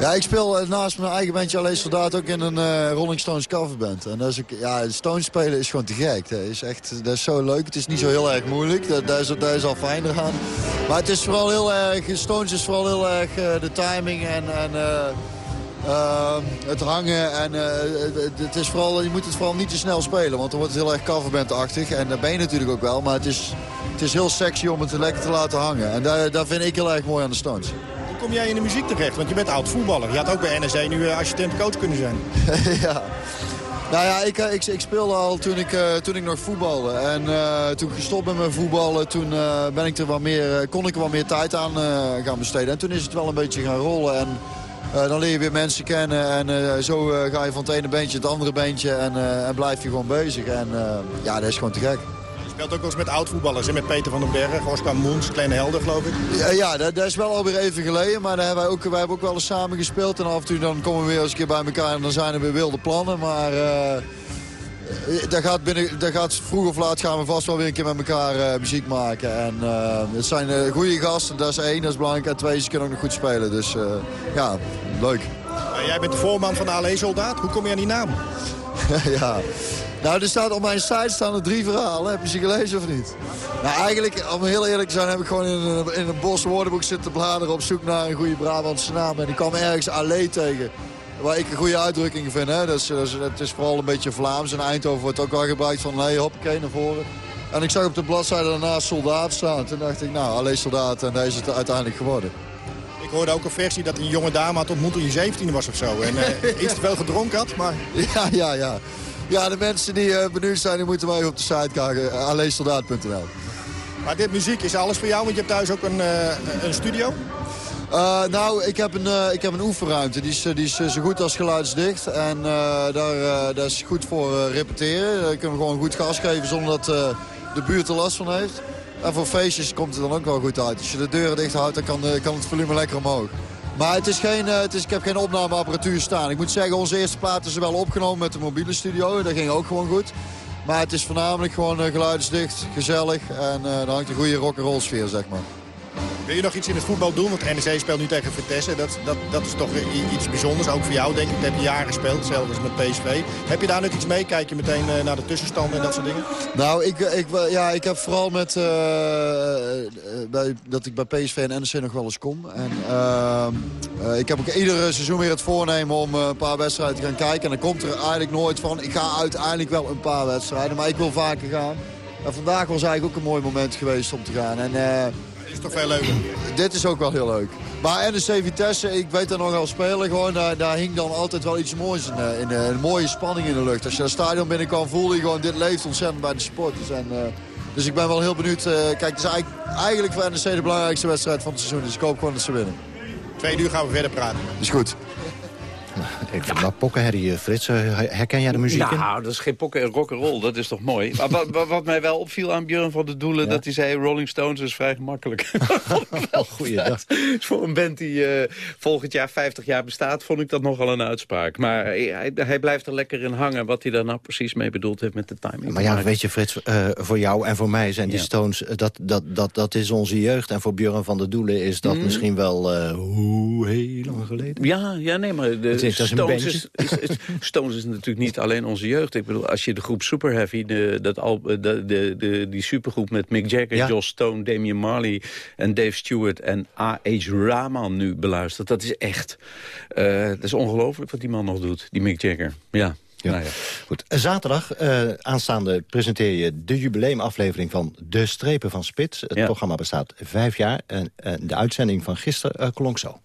[SPEAKER 24] Ja, ik speel eh, naast mijn eigen bandje alleen soldaat ook in een eh, Rolling Stones coverband. En dat is ja, Stones spelen is gewoon te gek. Dat is echt, dat is zo leuk. Het is niet zo heel erg moeilijk. Dat, dat, is, dat is al fijner aan. Maar het is vooral heel erg, Stones is vooral heel erg eh, de timing en, en eh, eh, het hangen. En het is vooral, je moet het vooral niet te snel spelen, want dan wordt het heel erg coverbandachtig. En dat ben je natuurlijk ook wel, maar het is, het is heel sexy om het lekker te laten hangen. En daar, daar vind ik heel erg mooi aan de Stones.
[SPEAKER 17] Kom jij in de muziek terecht? Want je bent oud voetballer. Je had ook bij NEC nu eh, assistent-coach kunnen zijn.
[SPEAKER 24] ja. Nou ja, ik, eh, ik, ik speelde al toen ik, eh, toen ik nog voetbalde. En toen ik gestopt met voetballen, toen ben ik er wat meer, kon ik er wat meer tijd aan gaan besteden. En toen is het wel een beetje gaan rollen. En dan leer je weer mensen kennen. En zo ga je van het ene beentje het andere beentje. En, en blijf je gewoon bezig. En ja, dat is gewoon te gek.
[SPEAKER 17] Je speelt ook wel eens met oud-voetballers. en Met Peter van den Berg, Oscar Moens, Kleine Helder geloof ik.
[SPEAKER 24] Ja, ja dat, dat is wel alweer even geleden. Maar daar hebben wij, ook, wij hebben ook wel eens samen gespeeld. En af en toe dan komen we weer eens een keer bij elkaar. En dan zijn er weer wilde plannen. Maar eh, dat gaat binnen, dat gaat, vroeg of laat gaan we vast wel weer een keer met elkaar eh, muziek maken. En eh, het zijn eh, goede gasten. Dat is één, dat is belangrijk. En twee, ze kunnen ook nog goed spelen. Dus eh, ja, leuk.
[SPEAKER 17] Eh, jij bent de voorman van de ALE-soldaat. Hoe kom je aan die naam?
[SPEAKER 24] ja. Nou, er staat op mijn site staan er drie verhalen. Heb je ze gelezen of niet? Nou, eigenlijk, om heel eerlijk te zijn, heb ik gewoon in een, in een bos woordenboek zitten bladeren op zoek naar een goede Brabantse naam. En ik kwam ergens Allee tegen. Waar ik een goede uitdrukking vind. Hè? Dat is, dat is- het is vooral een beetje Vlaams. In Eindhoven wordt ook wel gebruikt van nee, hoppakee, naar voren. En ik zag op de bladzijde daarnaast soldaat staan. Toen dacht ik, nou, Allee soldaat. En daar is het uiteindelijk geworden.
[SPEAKER 17] Ik hoorde ook een versie dat een jonge dame had ontmoet toen je 17 was of zo. En eh, iets te veel gedronken had, maar...
[SPEAKER 24] Ja, ja, ja. Ja, de mensen die eh, benieuwd zijn, die moeten maar even op de site kijken. Uh, Alleesoldaat.nl.
[SPEAKER 17] Maar dit muziek is alles voor jou, want je hebt thuis ook een, eh, een studio?
[SPEAKER 24] Uh, nou, ik heb een, uh, ik heb een oefenruimte. Die is, die is zo goed als geluidsdicht. En daar, is goed voor repeteren. Daar kunnen we gewoon goed gas geven zonder dat de buurt er last van heeft. En voor feestjes komt het dan ook wel goed uit. Als je de deuren dicht houdt, dan kan, kan het volume lekker omhoog. Maar het is geen, het is, ik heb geen opnameapparatuur staan. Ik moet zeggen, onze eerste plaat is wel opgenomen met de mobiele studio. Dat ging ook gewoon goed. Maar het is voornamelijk gewoon geluidsdicht, gezellig. En uh, er hangt een goede rock'n'roll sfeer, zeg maar.
[SPEAKER 17] Wil je nog iets in het voetbal doen? Want NEC speelt nu tegen Vitesse. Dat, dat, dat is toch iets bijzonders, ook voor jou denk ik. Dat heb je jaren gespeeld, als met PSV. Heb je daar nog iets mee? Kijk je meteen eh, naar de tussenstanden en dat soort dingen?
[SPEAKER 24] Nou, ik, ik, ja, ik heb vooral met eh, eh, bij, dat ik bij PSV en NEC nog wel eens kom. En, eh, ik heb ook iedere seizoen weer het voornemen om eh, een paar wedstrijden te gaan kijken. En dan komt er eigenlijk nooit van, ik ga uiteindelijk wel een paar wedstrijden. Maar ik wil vaker gaan. En vandaag was eigenlijk ook een mooi moment geweest om te gaan. En, eh,
[SPEAKER 17] is toch veel leuker?
[SPEAKER 24] Dit is ook wel heel leuk. Maar NEC Vitesse, ik weet dat nog wel spelen. Gewoon, daar, daar hing dan altijd wel iets moois in, eh, in, eh, een mooie spanning in de lucht. Als je dat stadion binnenkwam, voelde je gewoon, dit leeft ontzettend bij de supporters. En, eh, dus ik ben wel heel benieuwd. kijk, het is eigenlijk, eigenlijk voor NEC de belangrijkste wedstrijd van het seizoen. Dus ik hoop gewoon dat ze winnen.
[SPEAKER 17] Twee uur gaan we verder praten.
[SPEAKER 24] Is goed.
[SPEAKER 15] Ik vind dat pokkenherrie, eh, Frits. Eh, Herken jij de muziek in?
[SPEAKER 16] Nou, dat is geen pokken en rock'n'roll. Dat is toch mooi. Maar wat, wat, mij wel opviel aan Björn van der Doelen... dat hij zei, Rolling Stones is vrij gemakkelijk. wel
[SPEAKER 15] Goeiedag.
[SPEAKER 16] Voor een band die eh, volgend jaar 50 jaar bestaat... vond ik dat nogal een uitspraak. Maar hij, hij blijft er lekker in hangen. Wat hij daar nou precies mee bedoeld heeft met de timing.
[SPEAKER 15] Maar ja, weet je Frits, eh, voor jou en voor mij zijn die
[SPEAKER 16] Ja.
[SPEAKER 15] Stones... eh, Dat, dat, dat, dat is onze jeugd. En voor Björn van der Doelen is dat
[SPEAKER 16] Mhm.
[SPEAKER 15] misschien wel... eh, hoe heel lang geleden?
[SPEAKER 16] Ja, ja, nee, maar de
[SPEAKER 15] Een
[SPEAKER 16] Stones, is, is, is- Stones is natuurlijk niet alleen onze jeugd. Ik bedoel, als je de groep Super Heavy, de, dat al, de, de, de, die supergroep met Mick Jagger,
[SPEAKER 15] Ja.
[SPEAKER 16] Joss Stone, Damian Marley en Dave Stewart en A.H. Rahman nu beluistert, dat is echt, eh, dat is ongelooflijk wat die man nog doet, die Mick Jagger. Ja.
[SPEAKER 15] Ja.
[SPEAKER 16] Nou ja.
[SPEAKER 15] Goed, zaterdag eh, aanstaande presenteer je de jubileumaflevering van De Strepen van Spits. Het
[SPEAKER 16] Ja.
[SPEAKER 15] programma bestaat vijf jaar en de uitzending van gisteren eh, klonk zo.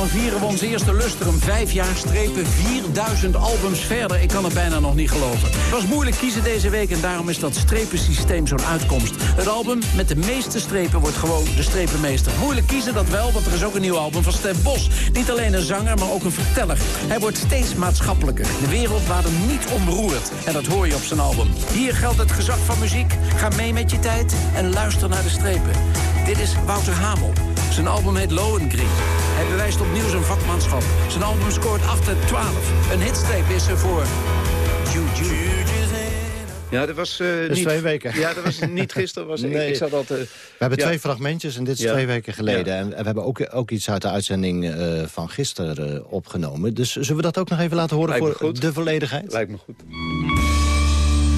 [SPEAKER 18] Dan vieren we ons eerste lustrum. Vijf jaar strepen, 4000 albums verder. Ik kan het bijna nog niet geloven. Het was moeilijk kiezen deze week en daarom is dat strepensysteem zo'n uitkomst. Het album met de meeste strepen wordt gewoon de strepenmeester. Moeilijk kiezen dat wel, want er is ook een nieuw album van Stef Bos. Niet alleen een zanger, maar ook een verteller. Hij wordt steeds maatschappelijker. De wereld waar niet om beroert. En dat hoor je op zijn album. Hier geldt het gezag van muziek. Ga mee met je tijd en luister naar de strepen. Dit is Wouter Hamel. Zijn album heet Lohengrin. Hij bewijst opnieuw zijn vakmanschap. Zijn album scoort 8 uit 12. Een hitstreep is er voor Juju.
[SPEAKER 16] Ja, dat was eh,
[SPEAKER 15] Dat is
[SPEAKER 16] niet...
[SPEAKER 15] twee weken.
[SPEAKER 16] Ja, dat was niet gisteren. Was, ik,
[SPEAKER 15] Nee.
[SPEAKER 16] ik zat altijd...
[SPEAKER 15] We hebben
[SPEAKER 16] ja.
[SPEAKER 15] twee fragmentjes en dit is
[SPEAKER 16] Ja.
[SPEAKER 15] twee weken geleden. En we hebben ook, ook iets uit de uitzending eh, van gisteren eh, opgenomen. Dus zullen we dat ook nog even laten horen
[SPEAKER 16] Lijkt
[SPEAKER 15] voor de volledigheid?
[SPEAKER 16] Lijkt me goed.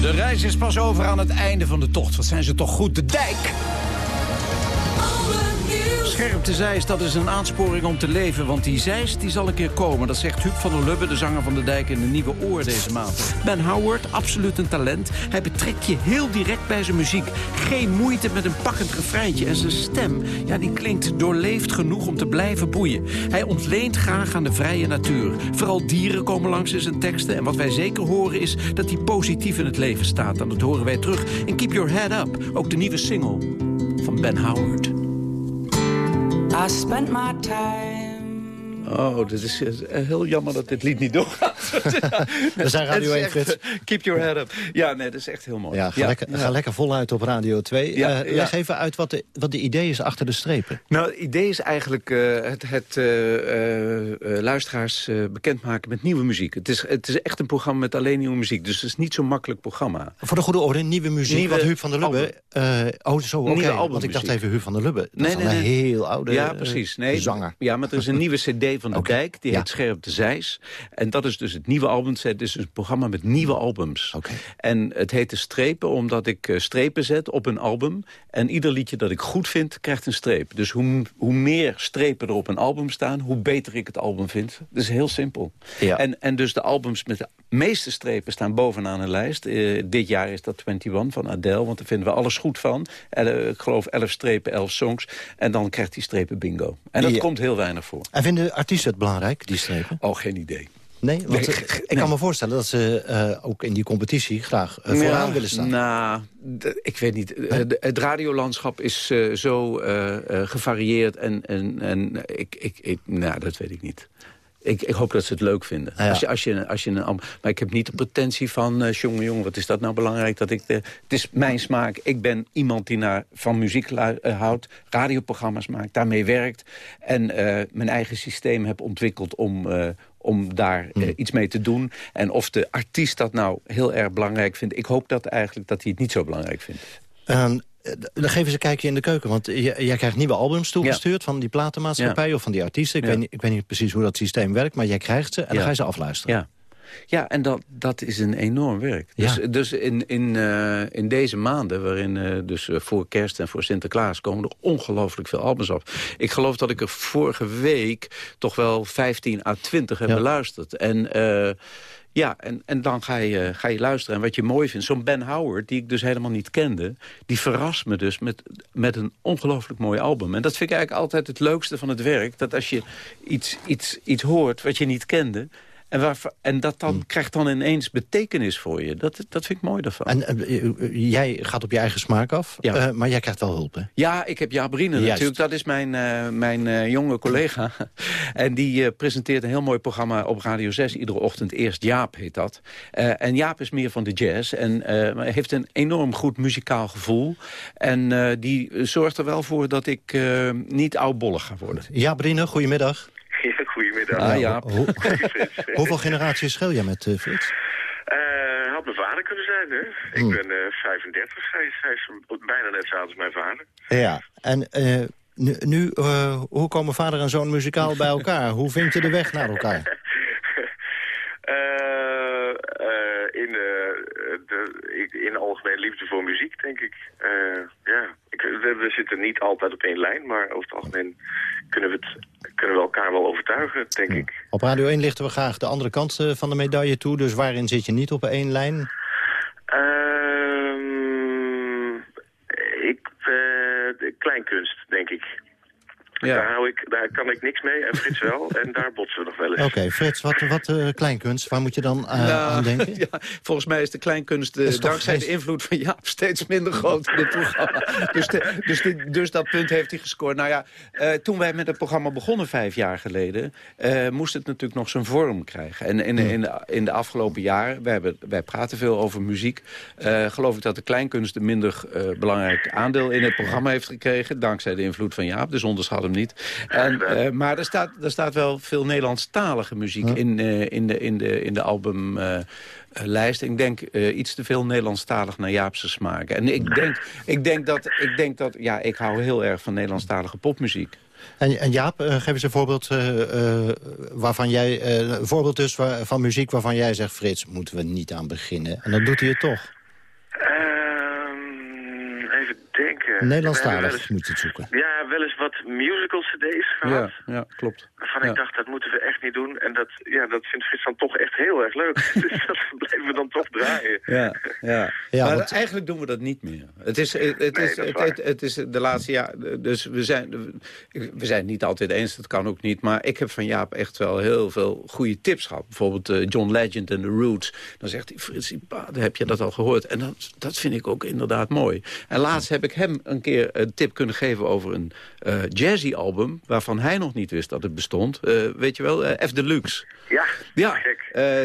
[SPEAKER 18] De reis is pas over aan het einde van de tocht. Wat zijn ze toch goed, de dijk! Scherp te Zeist, dat is een aansporing om te leven. Want die Zeist die zal een keer komen. Dat zegt Huub van der Lubbe, de zanger van de Dijk... in de Nieuwe Oor deze maand. Ben Howard, absoluut een talent. Hij betrekt je heel direct bij zijn muziek. Geen moeite met een pakkend refreintje. En zijn stem, ja, die klinkt doorleefd genoeg om te blijven boeien. Hij ontleent graag aan de vrije natuur. Vooral dieren komen langs in zijn teksten. En wat wij zeker horen is dat hij positief in het leven staat. En dat horen wij terug in Keep Your Head Up. Ook de nieuwe single van Ben Howard.
[SPEAKER 25] I spent my time.
[SPEAKER 16] Oh, dat is eh, heel jammer dat dit lied niet doorgaat.
[SPEAKER 15] We zijn Radio
[SPEAKER 16] Het is
[SPEAKER 15] 1, Frits.
[SPEAKER 16] echt, Keep your head up. Ja, nee, dat is echt heel mooi.
[SPEAKER 15] Ja, ga, Lekker,
[SPEAKER 16] ja.
[SPEAKER 15] ga lekker voluit op Radio 2.
[SPEAKER 16] Ja,
[SPEAKER 15] Eh,
[SPEAKER 16] ja.
[SPEAKER 15] Leg even uit wat de, wat de idee is achter de strepen.
[SPEAKER 16] Nou, het idee is eigenlijk eh, het, het eh, eh, eh, luisteraars eh, bekendmaken met nieuwe muziek. Het is, het is echt een programma met alleen nieuwe muziek. Dus het is niet zo'n makkelijk programma.
[SPEAKER 15] Voor de goede orde, nieuwe muziek.
[SPEAKER 16] Nieuwe
[SPEAKER 15] wat Huub van der Lubbe... eh, oh, zo, oké.
[SPEAKER 16] Nieuwe
[SPEAKER 15] Want ik dacht even Huub van der Lubbe. Dat
[SPEAKER 16] Nee,
[SPEAKER 15] is
[SPEAKER 16] nee,
[SPEAKER 15] een
[SPEAKER 16] nee.
[SPEAKER 15] heel oude
[SPEAKER 16] Ja,
[SPEAKER 15] eh,
[SPEAKER 16] precies. Nee,
[SPEAKER 15] zanger.
[SPEAKER 16] Ja, maar er is een nieuwe cd van de. Dijk. Die
[SPEAKER 15] Ja.
[SPEAKER 16] heet Scherp de Zeis. En dat is dus het nieuwe album. Het is een programma met nieuwe albums. En het heet de strepen omdat ik eh, strepen zet op een album. En ieder liedje dat ik goed vind, krijgt een streep. Dus hoe, hoe meer strepen er op een album staan, hoe beter ik het album vind. Dat is heel simpel.
[SPEAKER 15] Ja.
[SPEAKER 16] En, en dus de albums met de meeste strepen staan bovenaan een lijst. Eh, dit jaar is dat 21 van Adele, want daar vinden we alles goed van. Eh, ik geloof 11 strepen, 11 songs. En dan krijgt die strepen bingo. En dat
[SPEAKER 15] Ja.
[SPEAKER 16] komt heel weinig voor.
[SPEAKER 15] En vinden artiesten het belangrijk, die strepen?
[SPEAKER 16] Oh, geen idee.
[SPEAKER 15] Nee, want
[SPEAKER 16] Nee,
[SPEAKER 15] eh, ik
[SPEAKER 16] nee.
[SPEAKER 15] kan me voorstellen dat ze eh, ook in die competitie graag eh, vooraan
[SPEAKER 16] Ja,
[SPEAKER 15] willen staan.
[SPEAKER 16] Nou, ik weet niet. Het radiolandschap is zo gevarieerd en, en, en ik, ik, ik, nou, dat weet ik niet. Ik, ik hoop dat ze het leuk vinden.
[SPEAKER 15] Ja.
[SPEAKER 16] Als je, als je, als je een, maar ik heb niet de pretentie van... eh jongen, jongen, wat is dat nou belangrijk? Dat ik de, het is mijn smaak. Ik ben iemand die naar, van muziek eh, houdt. Radioprogramma's maakt, daarmee werkt. En eh, mijn eigen systeem heb ontwikkeld om... om daar eh, iets mee te doen. En of de artiest dat nou heel erg belangrijk vindt... ik hoop dat eigenlijk dat hij het niet zo belangrijk vindt.
[SPEAKER 15] Ehm, dan geven ze een kijkje in de keuken. Want jij krijgt nieuwe albums toegestuurd van die platenmaatschappij... of van die artiesten. Ik, weet niet, ik weet niet precies hoe dat systeem werkt, maar jij krijgt ze en dan ga je ze afluisteren.
[SPEAKER 16] Ja. Ja, en dat, dat is een enorm werk. Dus, dus in, in, uh, in deze maanden, waarin uh, dus voor kerst en voor Sinterklaas... komen er ongelooflijk veel albums af. Ik geloof dat ik er vorige week toch wel 15 à 20 heb ja. beluisterd. En... Ja, en, en dan ga je, ga je luisteren. En wat je mooi vindt, zo'n Ben Howard, die ik dus helemaal niet kende... die verrast me dus met, met een ongelooflijk mooi album. En dat vind ik eigenlijk altijd het leukste van het werk. Dat als je iets, iets, iets hoort wat je niet kende... En, waar, en dat dan, hmm. krijgt dan ineens betekenis voor je. Dat, dat vind ik mooi daarvan.
[SPEAKER 15] En uh, jij gaat op je eigen smaak af, ja. uh, maar jij krijgt wel hulp, hè?
[SPEAKER 16] Ja, ik heb Jaap Riene natuurlijk. Dat is mijn, uh, mijn jonge collega. en die presenteert een heel mooi programma op Radio 6 iedere ochtend. Eerst Jaap heet dat. en Jaap is meer van de jazz. En heeft een enorm goed muzikaal gevoel. En die zorgt er wel voor dat ik niet oudbollig ga worden.
[SPEAKER 15] Jaap Riene, goedemiddag.
[SPEAKER 26] Goedemiddag.
[SPEAKER 16] Ah, ja.
[SPEAKER 15] Ho hoeveel generaties schil je met uh, Frits?
[SPEAKER 26] Uh, had mijn vader kunnen zijn, hè. Hmm. Ik ben uh, 35, hij is, hij is, bijna net zo oud als mijn vader.
[SPEAKER 15] Ja, en nu, nu hoe komen vader en zoon muzikaal bij elkaar? hoe vind je de weg naar elkaar?
[SPEAKER 26] in, de, in algemeen liefde voor muziek, denk ik. ja, ik, we, we, zitten niet altijd op één lijn, maar over het algemeen kunnen we, het, kunnen we elkaar wel overtuigen, denk ja. ik.
[SPEAKER 15] Op Radio 1 lichten we graag de andere kant van de medaille toe. Dus waarin zit je niet op één lijn?
[SPEAKER 26] Uh, ik, kleinkunst, denk ik. Ja. Daar, hou ik, daar kan ik niks mee en Frits wel. en daar botsen we nog wel eens.
[SPEAKER 15] Oké, okay, Frits, wat, wat uh, kleinkunst, waar moet je dan uh, nou, aan denken?
[SPEAKER 16] Ja, volgens mij is de kleinkunst, uh, dankzij de invloed van Jaap, steeds minder groot in dit programma. dus, de, dus, de, dus, dat punt heeft hij gescoord. Nou ja, toen wij met het programma begonnen vijf jaar geleden... moest het natuurlijk nog zijn vorm krijgen. En in, in, in, de, in de afgelopen jaren, wij, hebben, wij praten veel over muziek... geloof ik dat de kleinkunst een minder belangrijk aandeel in het programma heeft gekregen... dankzij de invloed van Jaap, dus onderschat hem niet. En, uh, maar er staat, er staat wel veel Nederlandstalige muziek in, uh, in, de, in, de, in de albumlijst. Uh, ik denk iets te veel Nederlandstalig naar Jaapse smaken. En ik denk, ik denk dat, ik denk dat, ja, ik hou heel erg van Nederlandstalige popmuziek.
[SPEAKER 15] En, en Jaap, geef eens een voorbeeld waarvan jij, een voorbeeld dus van muziek waarvan jij zegt, Frits, moeten we niet aan beginnen. En dan doet hij het toch.
[SPEAKER 26] Denken.
[SPEAKER 15] Nederlandstalig moet je het zoeken.
[SPEAKER 26] Ja, wel eens wat musical cd's gehad.
[SPEAKER 16] Ja, ja klopt.
[SPEAKER 26] Waarvan
[SPEAKER 16] ja.
[SPEAKER 26] ik dacht, dat moeten we echt niet doen. En dat, ja, dat vindt Frits dan toch echt heel erg leuk. dus dat blijven we dan toch draaien.
[SPEAKER 16] Ja, ja. ja maar want... eigenlijk doen we dat niet meer. Het is, het, het nee, is, het, het, het, is de laatste jaar... Dus we zijn, we zijn het niet altijd eens, dat kan ook niet. Maar ik heb van Jaap echt wel heel veel goede tips gehad. Bijvoorbeeld uh, John Legend en The Roots. Dan zegt hij, Frits, heb je dat al gehoord? En dat, dat vind ik ook inderdaad mooi. En laatst heb ik hem een keer een tip kunnen geven over een uh, jazzy album... waarvan hij nog niet wist dat het bestond. Uh, weet je wel, uh, F Deluxe.
[SPEAKER 26] Ja,
[SPEAKER 16] ja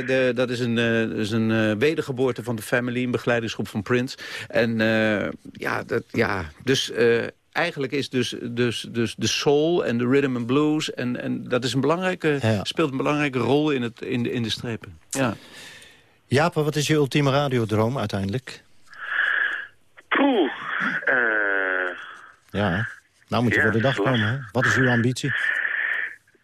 [SPEAKER 16] de, dat is een, is een wedergeboorte van de Family, een begeleidingsgroep van Prince. En ja, dat, ja, dus eigenlijk is dus, dus, dus de soul en de rhythm and blues... en, en dat is een belangrijke, ja. speelt een belangrijke rol in, het, in, de, in de strepen. Ja.
[SPEAKER 15] Jaap, wat is je ultieme radiodroom uiteindelijk?
[SPEAKER 26] Poeh.
[SPEAKER 15] Ja, nou moet je ja, voor de dag komen. Hè? Wat is uw ambitie?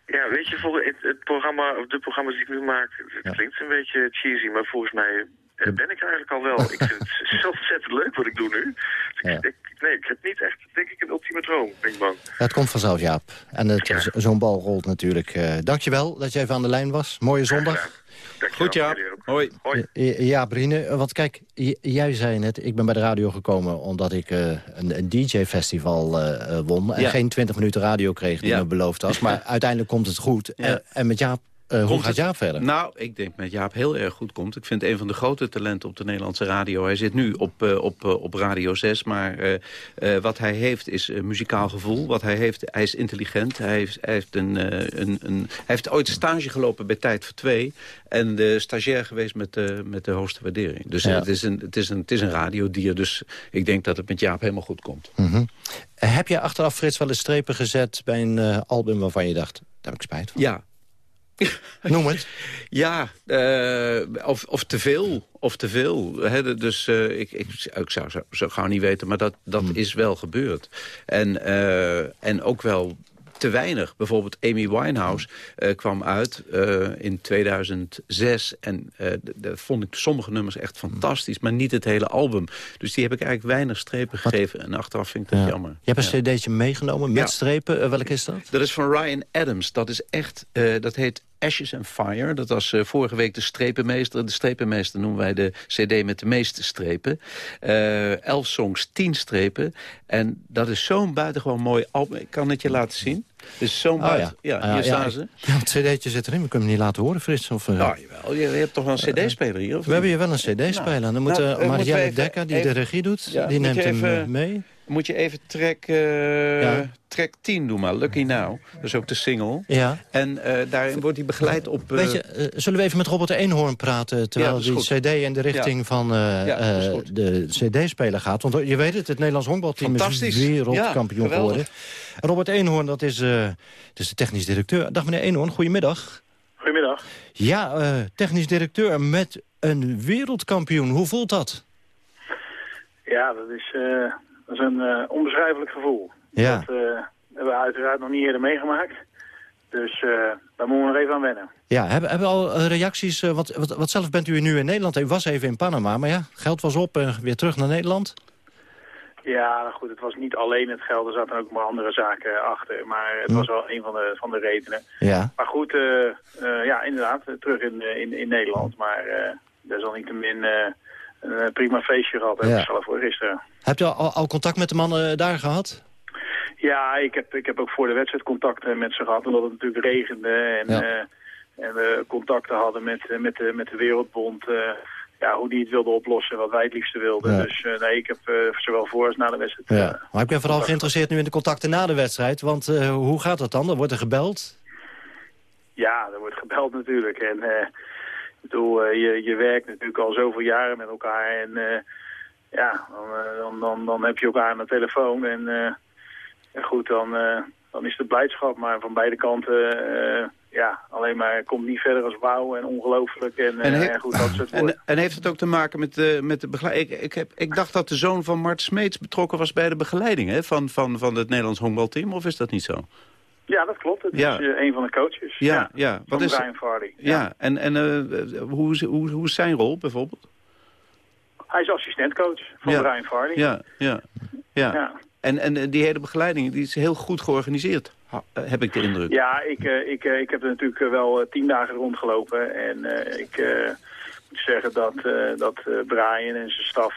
[SPEAKER 26] Ja, weet je, voor het, het programma, de programma's die ik nu maak, het ja. klinkt een beetje cheesy, maar volgens mij ben ik eigenlijk al wel. ik vind het zo ontzettend leuk wat ik doe nu. Dus ja. ik, ik, nee, ik heb niet echt, denk ik, een ultieme droom, ben ik bang.
[SPEAKER 15] Het komt vanzelf, Jaap. En ja. zo'n bal rolt natuurlijk. Uh, dankjewel dat jij even aan de lijn was. Mooie zondag.
[SPEAKER 16] Goed, ja. Hoi.
[SPEAKER 26] Hoi.
[SPEAKER 15] Ja, Brine, want kijk, jij zei net... ik ben bij de radio gekomen omdat ik uh, een, een DJ-festival uh, won... en ja. geen 20 minuten radio kreeg die ja. me beloofd was. Maar uiteindelijk komt het goed. Ja. En, en met Jaap Uh, hoe gaat Jaap verder?
[SPEAKER 16] Nou, ik denk met Jaap heel erg goed komt. Ik vind een van de grote talenten op de Nederlandse radio. Hij zit nu op, uh, op, uh, op Radio 6, maar wat hij heeft is muzikaal gevoel. Wat hij heeft, hij is intelligent. Hij heeft, hij heeft, een, een, een, hij heeft ooit stage gelopen bij Tijd voor Twee. En de stagiair geweest met de, met de hoogste waardering. Dus ja. het, is een, het, is een, het is een radiodier. Dus ik denk dat het met Jaap helemaal goed komt.
[SPEAKER 15] Mm -hmm. Heb je achteraf, Frits, wel eens strepen gezet bij een album waarvan je dacht... daar heb ik spijt van?
[SPEAKER 16] Ja,
[SPEAKER 15] Noem het.
[SPEAKER 16] Ja, eh, of, of te veel. Of te veel. Dus eh, ik, ik, ik zou zo, zo gauw niet weten, maar dat, dat is wel gebeurd. En, eh, en ook wel te weinig. Bijvoorbeeld Amy Winehouse eh, kwam uit eh, in 2006. En eh, daar vond ik sommige nummers echt fantastisch. Maar niet het hele album. Dus die heb ik eigenlijk weinig strepen gegeven. En achteraf vind ik dat
[SPEAKER 15] Ja.
[SPEAKER 16] jammer.
[SPEAKER 15] Je hebt een cd'tje meegenomen met
[SPEAKER 16] Ja.
[SPEAKER 15] strepen. Welke is dat?
[SPEAKER 16] Dat is van Ryan Adams. Dat is echt, dat heet Ashes and Fire. Dat was eh, vorige week de strepenmeester. De strepenmeester noemen wij de cd met de meeste strepen. Eh, elf songs, tien strepen. En dat is zo'n buitengewoon mooi album. Ik kan het je laten zien. Dus zo'n
[SPEAKER 15] Oh,
[SPEAKER 16] buiten... Ja,
[SPEAKER 15] Ah,
[SPEAKER 16] hier staan
[SPEAKER 15] ik-
[SPEAKER 16] ze.
[SPEAKER 15] Ja, het cd'tje zit erin. We kunnen hem niet laten horen, Frits. Of, eh,
[SPEAKER 16] Nou, jawel. Je, je hebt toch wel een cd-speler hier? Of
[SPEAKER 15] we hebben hier wel een cd-speler.
[SPEAKER 16] Nou,
[SPEAKER 15] Dan moet
[SPEAKER 16] nou,
[SPEAKER 15] Dekker, die de regie doet,
[SPEAKER 16] Ja,
[SPEAKER 15] die neemt hem mee.
[SPEAKER 16] Moet je even track, eh,
[SPEAKER 15] Ja.
[SPEAKER 16] track 10 doen maar. Lucky Now. Dat is ook de single.
[SPEAKER 15] Ja.
[SPEAKER 16] En eh, daarin wordt hij begeleid op... eh,
[SPEAKER 15] Weet je, zullen we even met Robert Eenhoorn praten... terwijl
[SPEAKER 16] Ja,
[SPEAKER 15] die
[SPEAKER 16] goed.
[SPEAKER 15] cd in de richting
[SPEAKER 16] Ja.
[SPEAKER 15] van eh, eh, de cd-speler gaat? Want je weet het, het Nederlands honkbalteam is wereldkampioen geworden. En Robert Eenhoorn, dat is, eh, dat is de technisch directeur. Dag meneer Eenhoorn, goedemiddag.
[SPEAKER 4] Goedemiddag.
[SPEAKER 15] Ja, eh, technisch directeur met een wereldkampioen. Hoe voelt dat?
[SPEAKER 4] Ja, dat is, eh, dat is een eh, onbeschrijfelijk gevoel.
[SPEAKER 15] Ja.
[SPEAKER 4] Dat eh, hebben we uiteraard nog niet eerder meegemaakt. Dus eh, daar moeten we nog even aan wennen.
[SPEAKER 15] Ja, hebben, hebben we al eh, reacties? eh, wat, wat, wat zelf bent u nu in Nederland? U was even in Panama, maar ja, geld was op en weer terug naar Nederland.
[SPEAKER 4] Ja, nou goed, het was niet alleen het geld. Er zaten ook maar andere zaken achter. Maar het
[SPEAKER 15] Hm.
[SPEAKER 4] was wel een van de, van de redenen.
[SPEAKER 15] Ja.
[SPEAKER 4] Maar goed, eh, eh, ja, inderdaad, eh, terug in, eh, in, in Nederland. Maar eh desalniettemin eh een eh, prima feestje gehad. Heb
[SPEAKER 15] Ja.
[SPEAKER 4] ik zelf voor gisteren.
[SPEAKER 15] Hebt u al, al contact met de mannen eh, daar gehad?
[SPEAKER 4] Ja, ik heb, ik heb ook voor de wedstrijd contacten met ze gehad. Omdat het natuurlijk regende. En,
[SPEAKER 15] Ja.
[SPEAKER 4] eh, en we contacten hadden met, eh, met, de, met de Wereldbond. eh, ja, hoe die het wilde oplossen. Wat wij het liefste wilden.
[SPEAKER 15] Ja.
[SPEAKER 4] Dus eh, nee, ik heb eh, zowel voor als na de wedstrijd. eh,
[SPEAKER 15] Ja. Maar ik ben vooral geïnteresseerd nu in de contacten na de wedstrijd. Want eh, hoe gaat dat dan? Er wordt er gebeld?
[SPEAKER 4] Ja, er wordt gebeld natuurlijk. En eh, ik bedoel, eh, je, je werkt natuurlijk al zoveel jaren met elkaar. En eh, ja, dan, eh, dan, dan, dan heb je elkaar aan de telefoon. En, en goed, dan, dan is het blijdschap. Maar van beide kanten, ja, alleen maar komt niet verder als wauw en ongelooflijk. En,
[SPEAKER 16] En, he-
[SPEAKER 4] en goed, dat soort
[SPEAKER 16] en, en heeft het ook te maken met de, met de begeleiding? Ik, ik, heb, ik dacht dat de zoon van Mart Smeets betrokken was bij de begeleiding hè, van, van, van het Nederlands honkbalteam. Of is dat niet zo?
[SPEAKER 4] Ja, dat klopt. Het
[SPEAKER 16] Ja.
[SPEAKER 4] is eh, een van de coaches.
[SPEAKER 16] Ja, ja.
[SPEAKER 4] Van
[SPEAKER 16] Wat is,
[SPEAKER 4] Brian Vardy.
[SPEAKER 16] ja. en, en eh, hoe, is, hoe, hoe is zijn rol bijvoorbeeld?
[SPEAKER 4] Hij is assistentcoach van
[SPEAKER 16] Ja.
[SPEAKER 4] Brian Vardy.
[SPEAKER 16] Ja, ja, ja.
[SPEAKER 4] Ja.
[SPEAKER 16] En, en eh, die hele begeleiding die is heel goed georganiseerd, heb ik de indruk.
[SPEAKER 4] Ja, ik, ik, ik heb er natuurlijk wel tien dagen rondgelopen. En ik moet zeggen dat, dat Brian en zijn staf...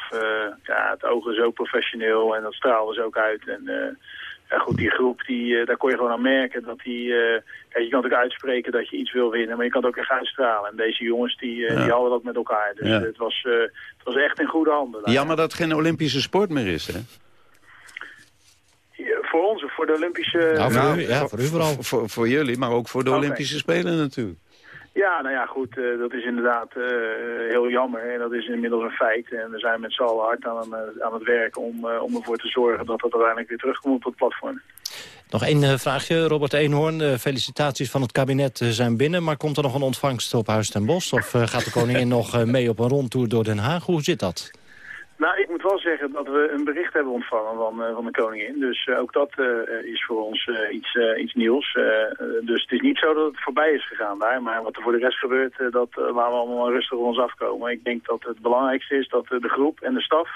[SPEAKER 4] ja, het oog is zo professioneel en dat straalde ze ook uit. En ja, goed, die groep, die, eh, daar kon je gewoon aan merken dat die... eh, kijk, je kan natuurlijk uitspreken dat je iets wil winnen, maar je kan het ook echt uitstralen. En deze jongens, die, eh,
[SPEAKER 16] Ja.
[SPEAKER 4] die hadden dat met elkaar. Dus
[SPEAKER 16] Ja.
[SPEAKER 4] het, was, eh, het was echt in goede handen. daar.
[SPEAKER 16] Jammer dat het geen Olympische sport meer is, hè?
[SPEAKER 4] Ja, Voor ons, of voor de Olympische...
[SPEAKER 16] Nou,
[SPEAKER 15] voor u, ja, voor u vooral.
[SPEAKER 16] Voor, voor, voor jullie, maar ook voor de. Olympische Spelen natuurlijk.
[SPEAKER 4] Ja, nou ja, goed, eh, dat is inderdaad eh, heel jammer. En dat is inmiddels een feit. En we zijn met z'n allen hard aan, eh, aan het werk om, om ervoor te zorgen dat dat uiteindelijk weer terugkomt op het platform.
[SPEAKER 15] Nog één vraagje, Robert Eenhoorn. Felicitaties van het kabinet zijn binnen. Maar komt er nog een ontvangst op Huis ten Bosch? Of gaat de koningin nog mee op een rondtour door Den Haag? Hoe zit dat?
[SPEAKER 4] Nou, ik moet wel zeggen dat we een bericht hebben ontvangen van, eh, van de koningin. Dus eh, ook dat eh, is voor ons iets, iets nieuws. Dus het is niet zo dat het voorbij is gegaan daar. Maar wat er voor de rest gebeurt, dat laten we allemaal rustig op ons afkomen. Ik denk dat het belangrijkste is dat de groep en de staf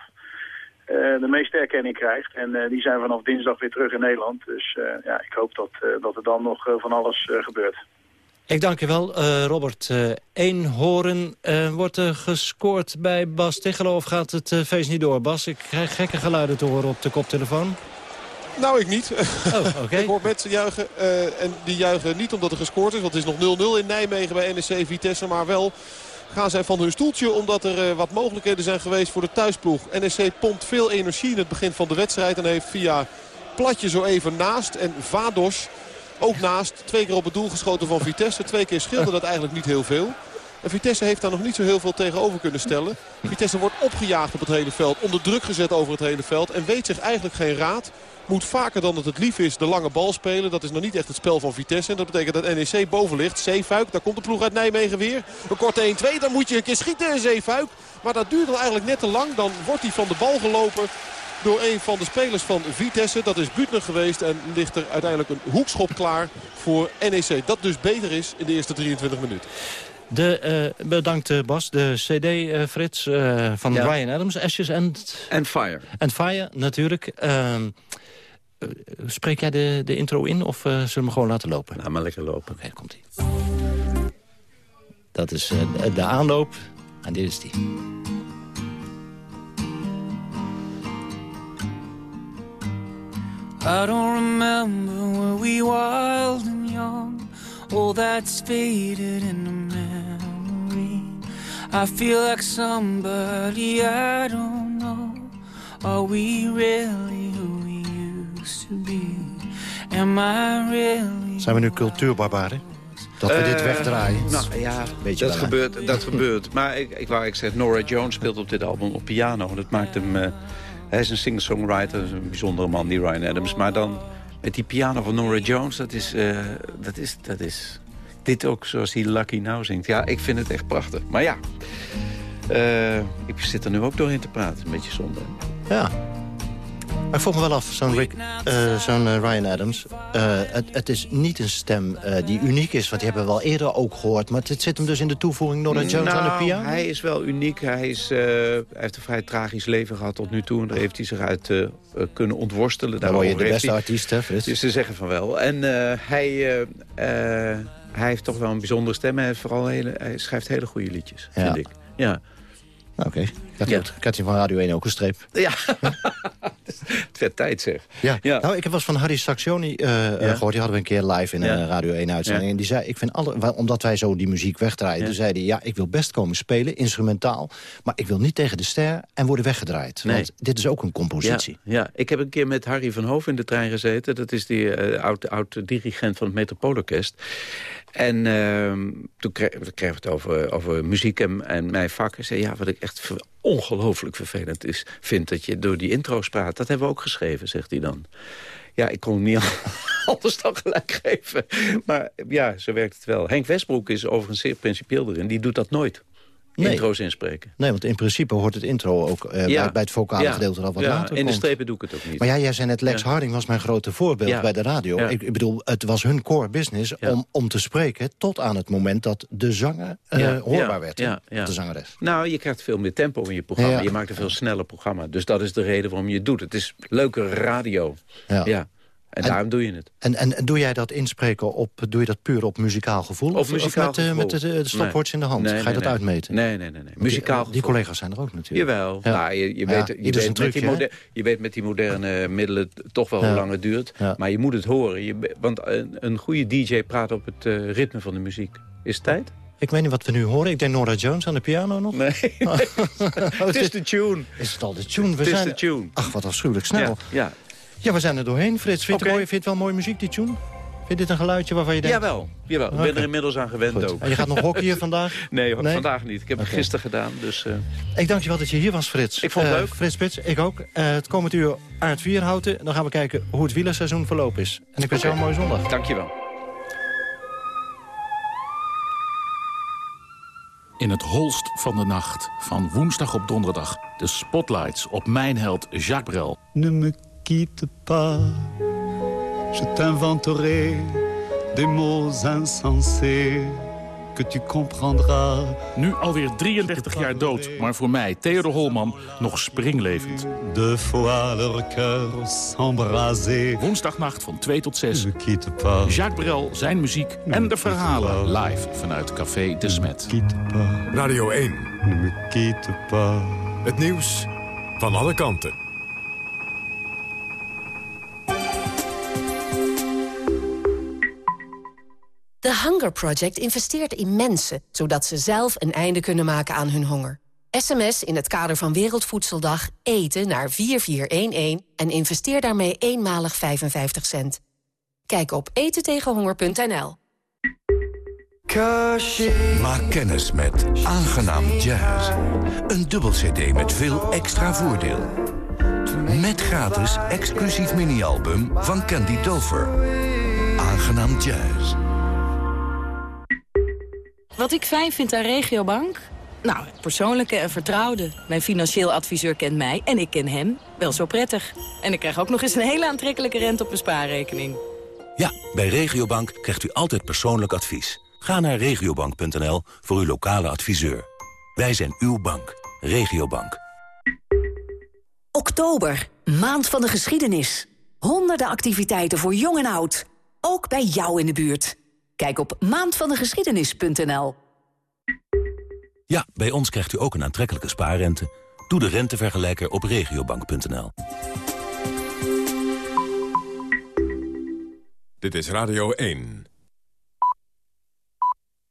[SPEAKER 4] de meeste erkenning krijgt. En die zijn vanaf dinsdag weer terug in Nederland. Dus ja, ik hoop dat, dat er dan nog van alles gebeurt.
[SPEAKER 15] Ik dank je wel, eh, Robert. eh Eenhoorn, eh, wordt er gescoord bij Bas Tichelo of gaat het feest niet door? Bas, ik krijg gekke geluiden te horen op de koptelefoon.
[SPEAKER 23] Nou, ik niet.
[SPEAKER 15] Oh, oké.
[SPEAKER 23] ik hoor mensen juichen. en die juichen niet omdat er gescoord is. Want het is nog 0-0 in Nijmegen bij NEC Vitesse. Maar wel gaan zij van hun stoeltje. Omdat er wat mogelijkheden zijn geweest voor de thuisploeg. NEC pompt veel energie in het begin van de wedstrijd. En heeft via Platje zo even naast. En Vados ook naast. Twee keer op het doel geschoten van Vitesse. Twee keer scheelde dat eigenlijk niet heel veel. En Vitesse heeft daar nog niet zo heel veel tegenover kunnen stellen. Vitesse wordt opgejaagd op het hele veld. Onder druk gezet over het hele veld. En weet zich eigenlijk geen raad. Moet vaker dan het het lief is de lange bal spelen. Dat is nog niet echt het spel van Vitesse. En dat betekent dat NEC boven ligt. Zeefuik, daar komt de ploeg uit Nijmegen weer. Een korte 1-2, dan moet je een keer schieten, Zeefuik. Maar dat duurt dan eigenlijk net te lang. Dan wordt hij van de bal gelopen door een van de spelers van Vitesse. Dat is Butner geweest en ligt er uiteindelijk een hoekschop klaar voor NEC. Dat dus beter is in de eerste 23 minuten.
[SPEAKER 15] De, eh, bedankt eh, Bas. De CD, eh, Frits, eh, van
[SPEAKER 16] Ja.
[SPEAKER 15] Ryan Adams. Ashes and...
[SPEAKER 16] And Fire.
[SPEAKER 15] And Fire, natuurlijk. Ehm, eh, spreek jij de, de intro in of eh, zullen we hem gewoon laten lopen?
[SPEAKER 16] Nou, maar lekker lopen.
[SPEAKER 15] Oké, komt ie. Dat is de- de aanloop. En dit is die.
[SPEAKER 25] I don't remember were we wild and young. All that's faded in the memory. I feel like somebody I don't know. Are we really who we used to be? Am I really?
[SPEAKER 15] Zijn we nu cultuurbarbaren? Dat we dit
[SPEAKER 16] Eh,
[SPEAKER 15] wegdraaien?
[SPEAKER 16] Nou ja,
[SPEAKER 15] Beetje
[SPEAKER 16] dat gebeurt, dat gebeurt. Maar ik, ik wou ik zeg, Nora Jones speelt op dit album op piano. Dat maakt hem... eh, hij is een singer-songwriter, een bijzondere man, die Ryan Adams. Maar dan met die piano van Nora Jones, dat is... eh, dat is, dat is dit ook zoals hij Lucky Now zingt. Ja, ik vind het echt prachtig. Maar ja, eh, ik zit er nu ook doorheen te praten. Een beetje zonde.
[SPEAKER 15] Ja. Maar ik vroeg me wel af, zo'n eh, eh, Ryan Adams. eh, het, het is niet een stem die uniek is, want die hebben we wel eerder ook gehoord. Maar het zit hem dus in de toevoeging Nora Jones aan de
[SPEAKER 16] Nou,
[SPEAKER 15] piano?
[SPEAKER 16] hij is wel uniek. Hij, is, hij heeft een vrij tragisch leven gehad tot nu toe. En daar heeft hij zich uit kunnen ontworstelen.
[SPEAKER 15] Dan word je de beste
[SPEAKER 16] hij-
[SPEAKER 15] artiest, hè, Frits?
[SPEAKER 16] Dus ze zeggen van wel. En hij, hij heeft toch wel een bijzondere stem. Hij, heeft vooral hele, hij schrijft hele goede liedjes,
[SPEAKER 15] Ja.
[SPEAKER 16] vind ik. Ja.
[SPEAKER 15] Oké. Had,
[SPEAKER 16] Ja.
[SPEAKER 15] ik had hier van Radio 1 ook een streep.
[SPEAKER 16] Ja, het werd tijd zeg.
[SPEAKER 15] Ja. Nou, ik heb eens van Harry Saxioni eh, eh,
[SPEAKER 16] Ja.
[SPEAKER 15] gehoord. Die hadden we een keer live in
[SPEAKER 16] Ja.
[SPEAKER 15] een Radio 1-uitzending.
[SPEAKER 16] Ja.
[SPEAKER 15] En die zei, ik vind alle, omdat wij zo die muziek wegdraaien...
[SPEAKER 16] Ja.
[SPEAKER 15] toen zei hij, ja, ik wil best komen spelen, instrumentaal... maar ik wil niet tegen de ster en worden weggedraaid.
[SPEAKER 16] Nee.
[SPEAKER 15] Want dit is ook een compositie.
[SPEAKER 16] Ja, ja, ik heb een keer met Harry van Hoof in de trein gezeten. Dat is die eh, oud, oud dirigent van het Metropoolorkest. En ehm, toen kreeg, kregen het over, over muziek en, en mijn vak. Hij zei, ja, wat ik echt ongelooflijk vervelend is, vind... dat je door die intro's praat. Dat hebben we ook geschreven, zegt hij dan. Ja, ik kon niet anders dan gelijk geven. Maar ja, zo werkt het wel. Henk Westbroek is overigens zeer principieel erin. Die doet dat nooit.
[SPEAKER 15] Nee.
[SPEAKER 16] Intro's inspreken.
[SPEAKER 15] Nee, want in principe hoort het intro ook eh,
[SPEAKER 16] Ja.
[SPEAKER 15] bij, bij het vocale
[SPEAKER 16] Ja.
[SPEAKER 15] gedeelte al wat
[SPEAKER 16] Ja,
[SPEAKER 15] later
[SPEAKER 16] In de strepen doe ik het ook niet.
[SPEAKER 15] Maar ja, jij zei net, Lex. Harding was mijn grote voorbeeld bij de radio. Ik, ik bedoel, het was hun core business om, om te spreken... tot aan het moment dat de zanger
[SPEAKER 16] Ja,
[SPEAKER 15] hoorbaar werd. De zangeres.
[SPEAKER 16] Nou, je krijgt veel meer tempo in je programma. Je maakt een veel sneller programma. Dus dat is de reden waarom je het doet. Het is leuke radio.
[SPEAKER 15] Ja.
[SPEAKER 16] En,
[SPEAKER 15] En-
[SPEAKER 16] daarom doe je het.
[SPEAKER 15] En, en, en doe jij dat inspreken op, doe je dat puur op muzikaal gevoel? Of-
[SPEAKER 16] muzikaal
[SPEAKER 15] of met, eh,
[SPEAKER 16] gevoel.
[SPEAKER 15] met de, de stopwatch in de hand?
[SPEAKER 16] Nee,
[SPEAKER 15] Ga je
[SPEAKER 16] nee,
[SPEAKER 15] dat uitmeten?
[SPEAKER 16] Nee, nee, nee. nee.
[SPEAKER 15] Die-
[SPEAKER 16] Muzikaal
[SPEAKER 15] Die,
[SPEAKER 16] gevoel.
[SPEAKER 15] collega's zijn er ook natuurlijk.
[SPEAKER 16] Jawel.
[SPEAKER 15] Ja.
[SPEAKER 16] Nou, je, je,
[SPEAKER 15] Ja,
[SPEAKER 16] weet, je, weet met die je weet met die moderne middelen toch wel
[SPEAKER 15] Ja.
[SPEAKER 16] hoe lang het duurt. Maar je moet het horen. Je, want een, een goede DJ praat op het eh, ritme van de muziek. Is het tijd?
[SPEAKER 15] Ik weet niet wat we nu horen. Ik denk Nora Jones aan de piano nog.
[SPEAKER 16] Nee. het is de tune.
[SPEAKER 15] Is het al de tune? We
[SPEAKER 16] Het is
[SPEAKER 15] zijn...
[SPEAKER 16] de tune.
[SPEAKER 15] Ach, wat afschuwelijk snel.
[SPEAKER 16] Ja,
[SPEAKER 15] Ja.
[SPEAKER 16] Ja.
[SPEAKER 15] we zijn er doorheen. Frits, vind je, het mooi, vind je het wel mooie muziek, die tune? Vind je dit een geluidje waarvan je denkt...
[SPEAKER 16] Jawel, jawel. Ik ben er inmiddels aan gewend
[SPEAKER 15] Goed.
[SPEAKER 16] ook.
[SPEAKER 15] En je gaat nog hockeyen vandaag?
[SPEAKER 16] Nee,
[SPEAKER 15] Nee?
[SPEAKER 16] vandaag niet. Ik heb het gisteren gedaan. Dus, eh,
[SPEAKER 15] Ik dank je wel dat je hier was, Frits.
[SPEAKER 16] Ik vond het
[SPEAKER 15] Eh,
[SPEAKER 16] leuk.
[SPEAKER 15] Frits Spits, ik ook. Eh, het komend uur Aard Vierhouten. Dan gaan we kijken hoe het wielerseizoen verlopen is. En ik wens jou een mooie zondag.
[SPEAKER 16] dankjewel.
[SPEAKER 27] In het holst van de nacht, van woensdag op donderdag... de spotlights op mijn held Jacques Brel.
[SPEAKER 28] Ne me quitte pas, je t'inventerai des mots insensés que tu comprendras.
[SPEAKER 27] Nu alweer 33 jaar dood, maar voor mij, Theodor Holman, nog springlevend.
[SPEAKER 28] Deux fois leur cœur s'embraser.
[SPEAKER 27] Woensdagnacht van 2 tot 6.
[SPEAKER 28] Ne me quitte pas,
[SPEAKER 27] Jacques Brel, zijn muziek en de verhalen live vanuit Café De Smet.
[SPEAKER 28] quitte pas,
[SPEAKER 3] Radio 1.
[SPEAKER 28] ne me quitte pas.
[SPEAKER 3] Het nieuws van alle kanten.
[SPEAKER 12] The Hunger Project investeert in mensen... zodat ze zelf een einde kunnen maken aan hun honger. SMS in het kader van Wereldvoedseldag eten naar 4411... en investeer daarmee eenmalig 55 cent. Kijk op etentegenhonger.nl.
[SPEAKER 29] Maak kennis met Aangenaam Jazz. Een dubbel cd met veel extra voordeel. Met gratis exclusief mini-album van Candy Dover. Aangenaam Jazz.
[SPEAKER 30] Wat ik fijn vind aan Regiobank? Nou, persoonlijke en vertrouwde. Mijn financieel adviseur kent mij en ik ken hem wel zo prettig. En ik krijg ook nog eens een hele aantrekkelijke rente op mijn spaarrekening.
[SPEAKER 9] Ja, bij Regiobank krijgt u altijd persoonlijk advies. Ga naar regiobank.nl voor uw lokale adviseur. Wij zijn uw bank. Regiobank.
[SPEAKER 31] Oktober, maand van de geschiedenis. Honderden activiteiten voor jong en oud. Ook bij jou in de buurt. Kijk op maandvandegeschiedenis.nl.
[SPEAKER 9] Ja, bij ons krijgt u ook een aantrekkelijke spaarrente. Doe de rentevergelijker op regiobank.nl.
[SPEAKER 3] Dit is Radio 1.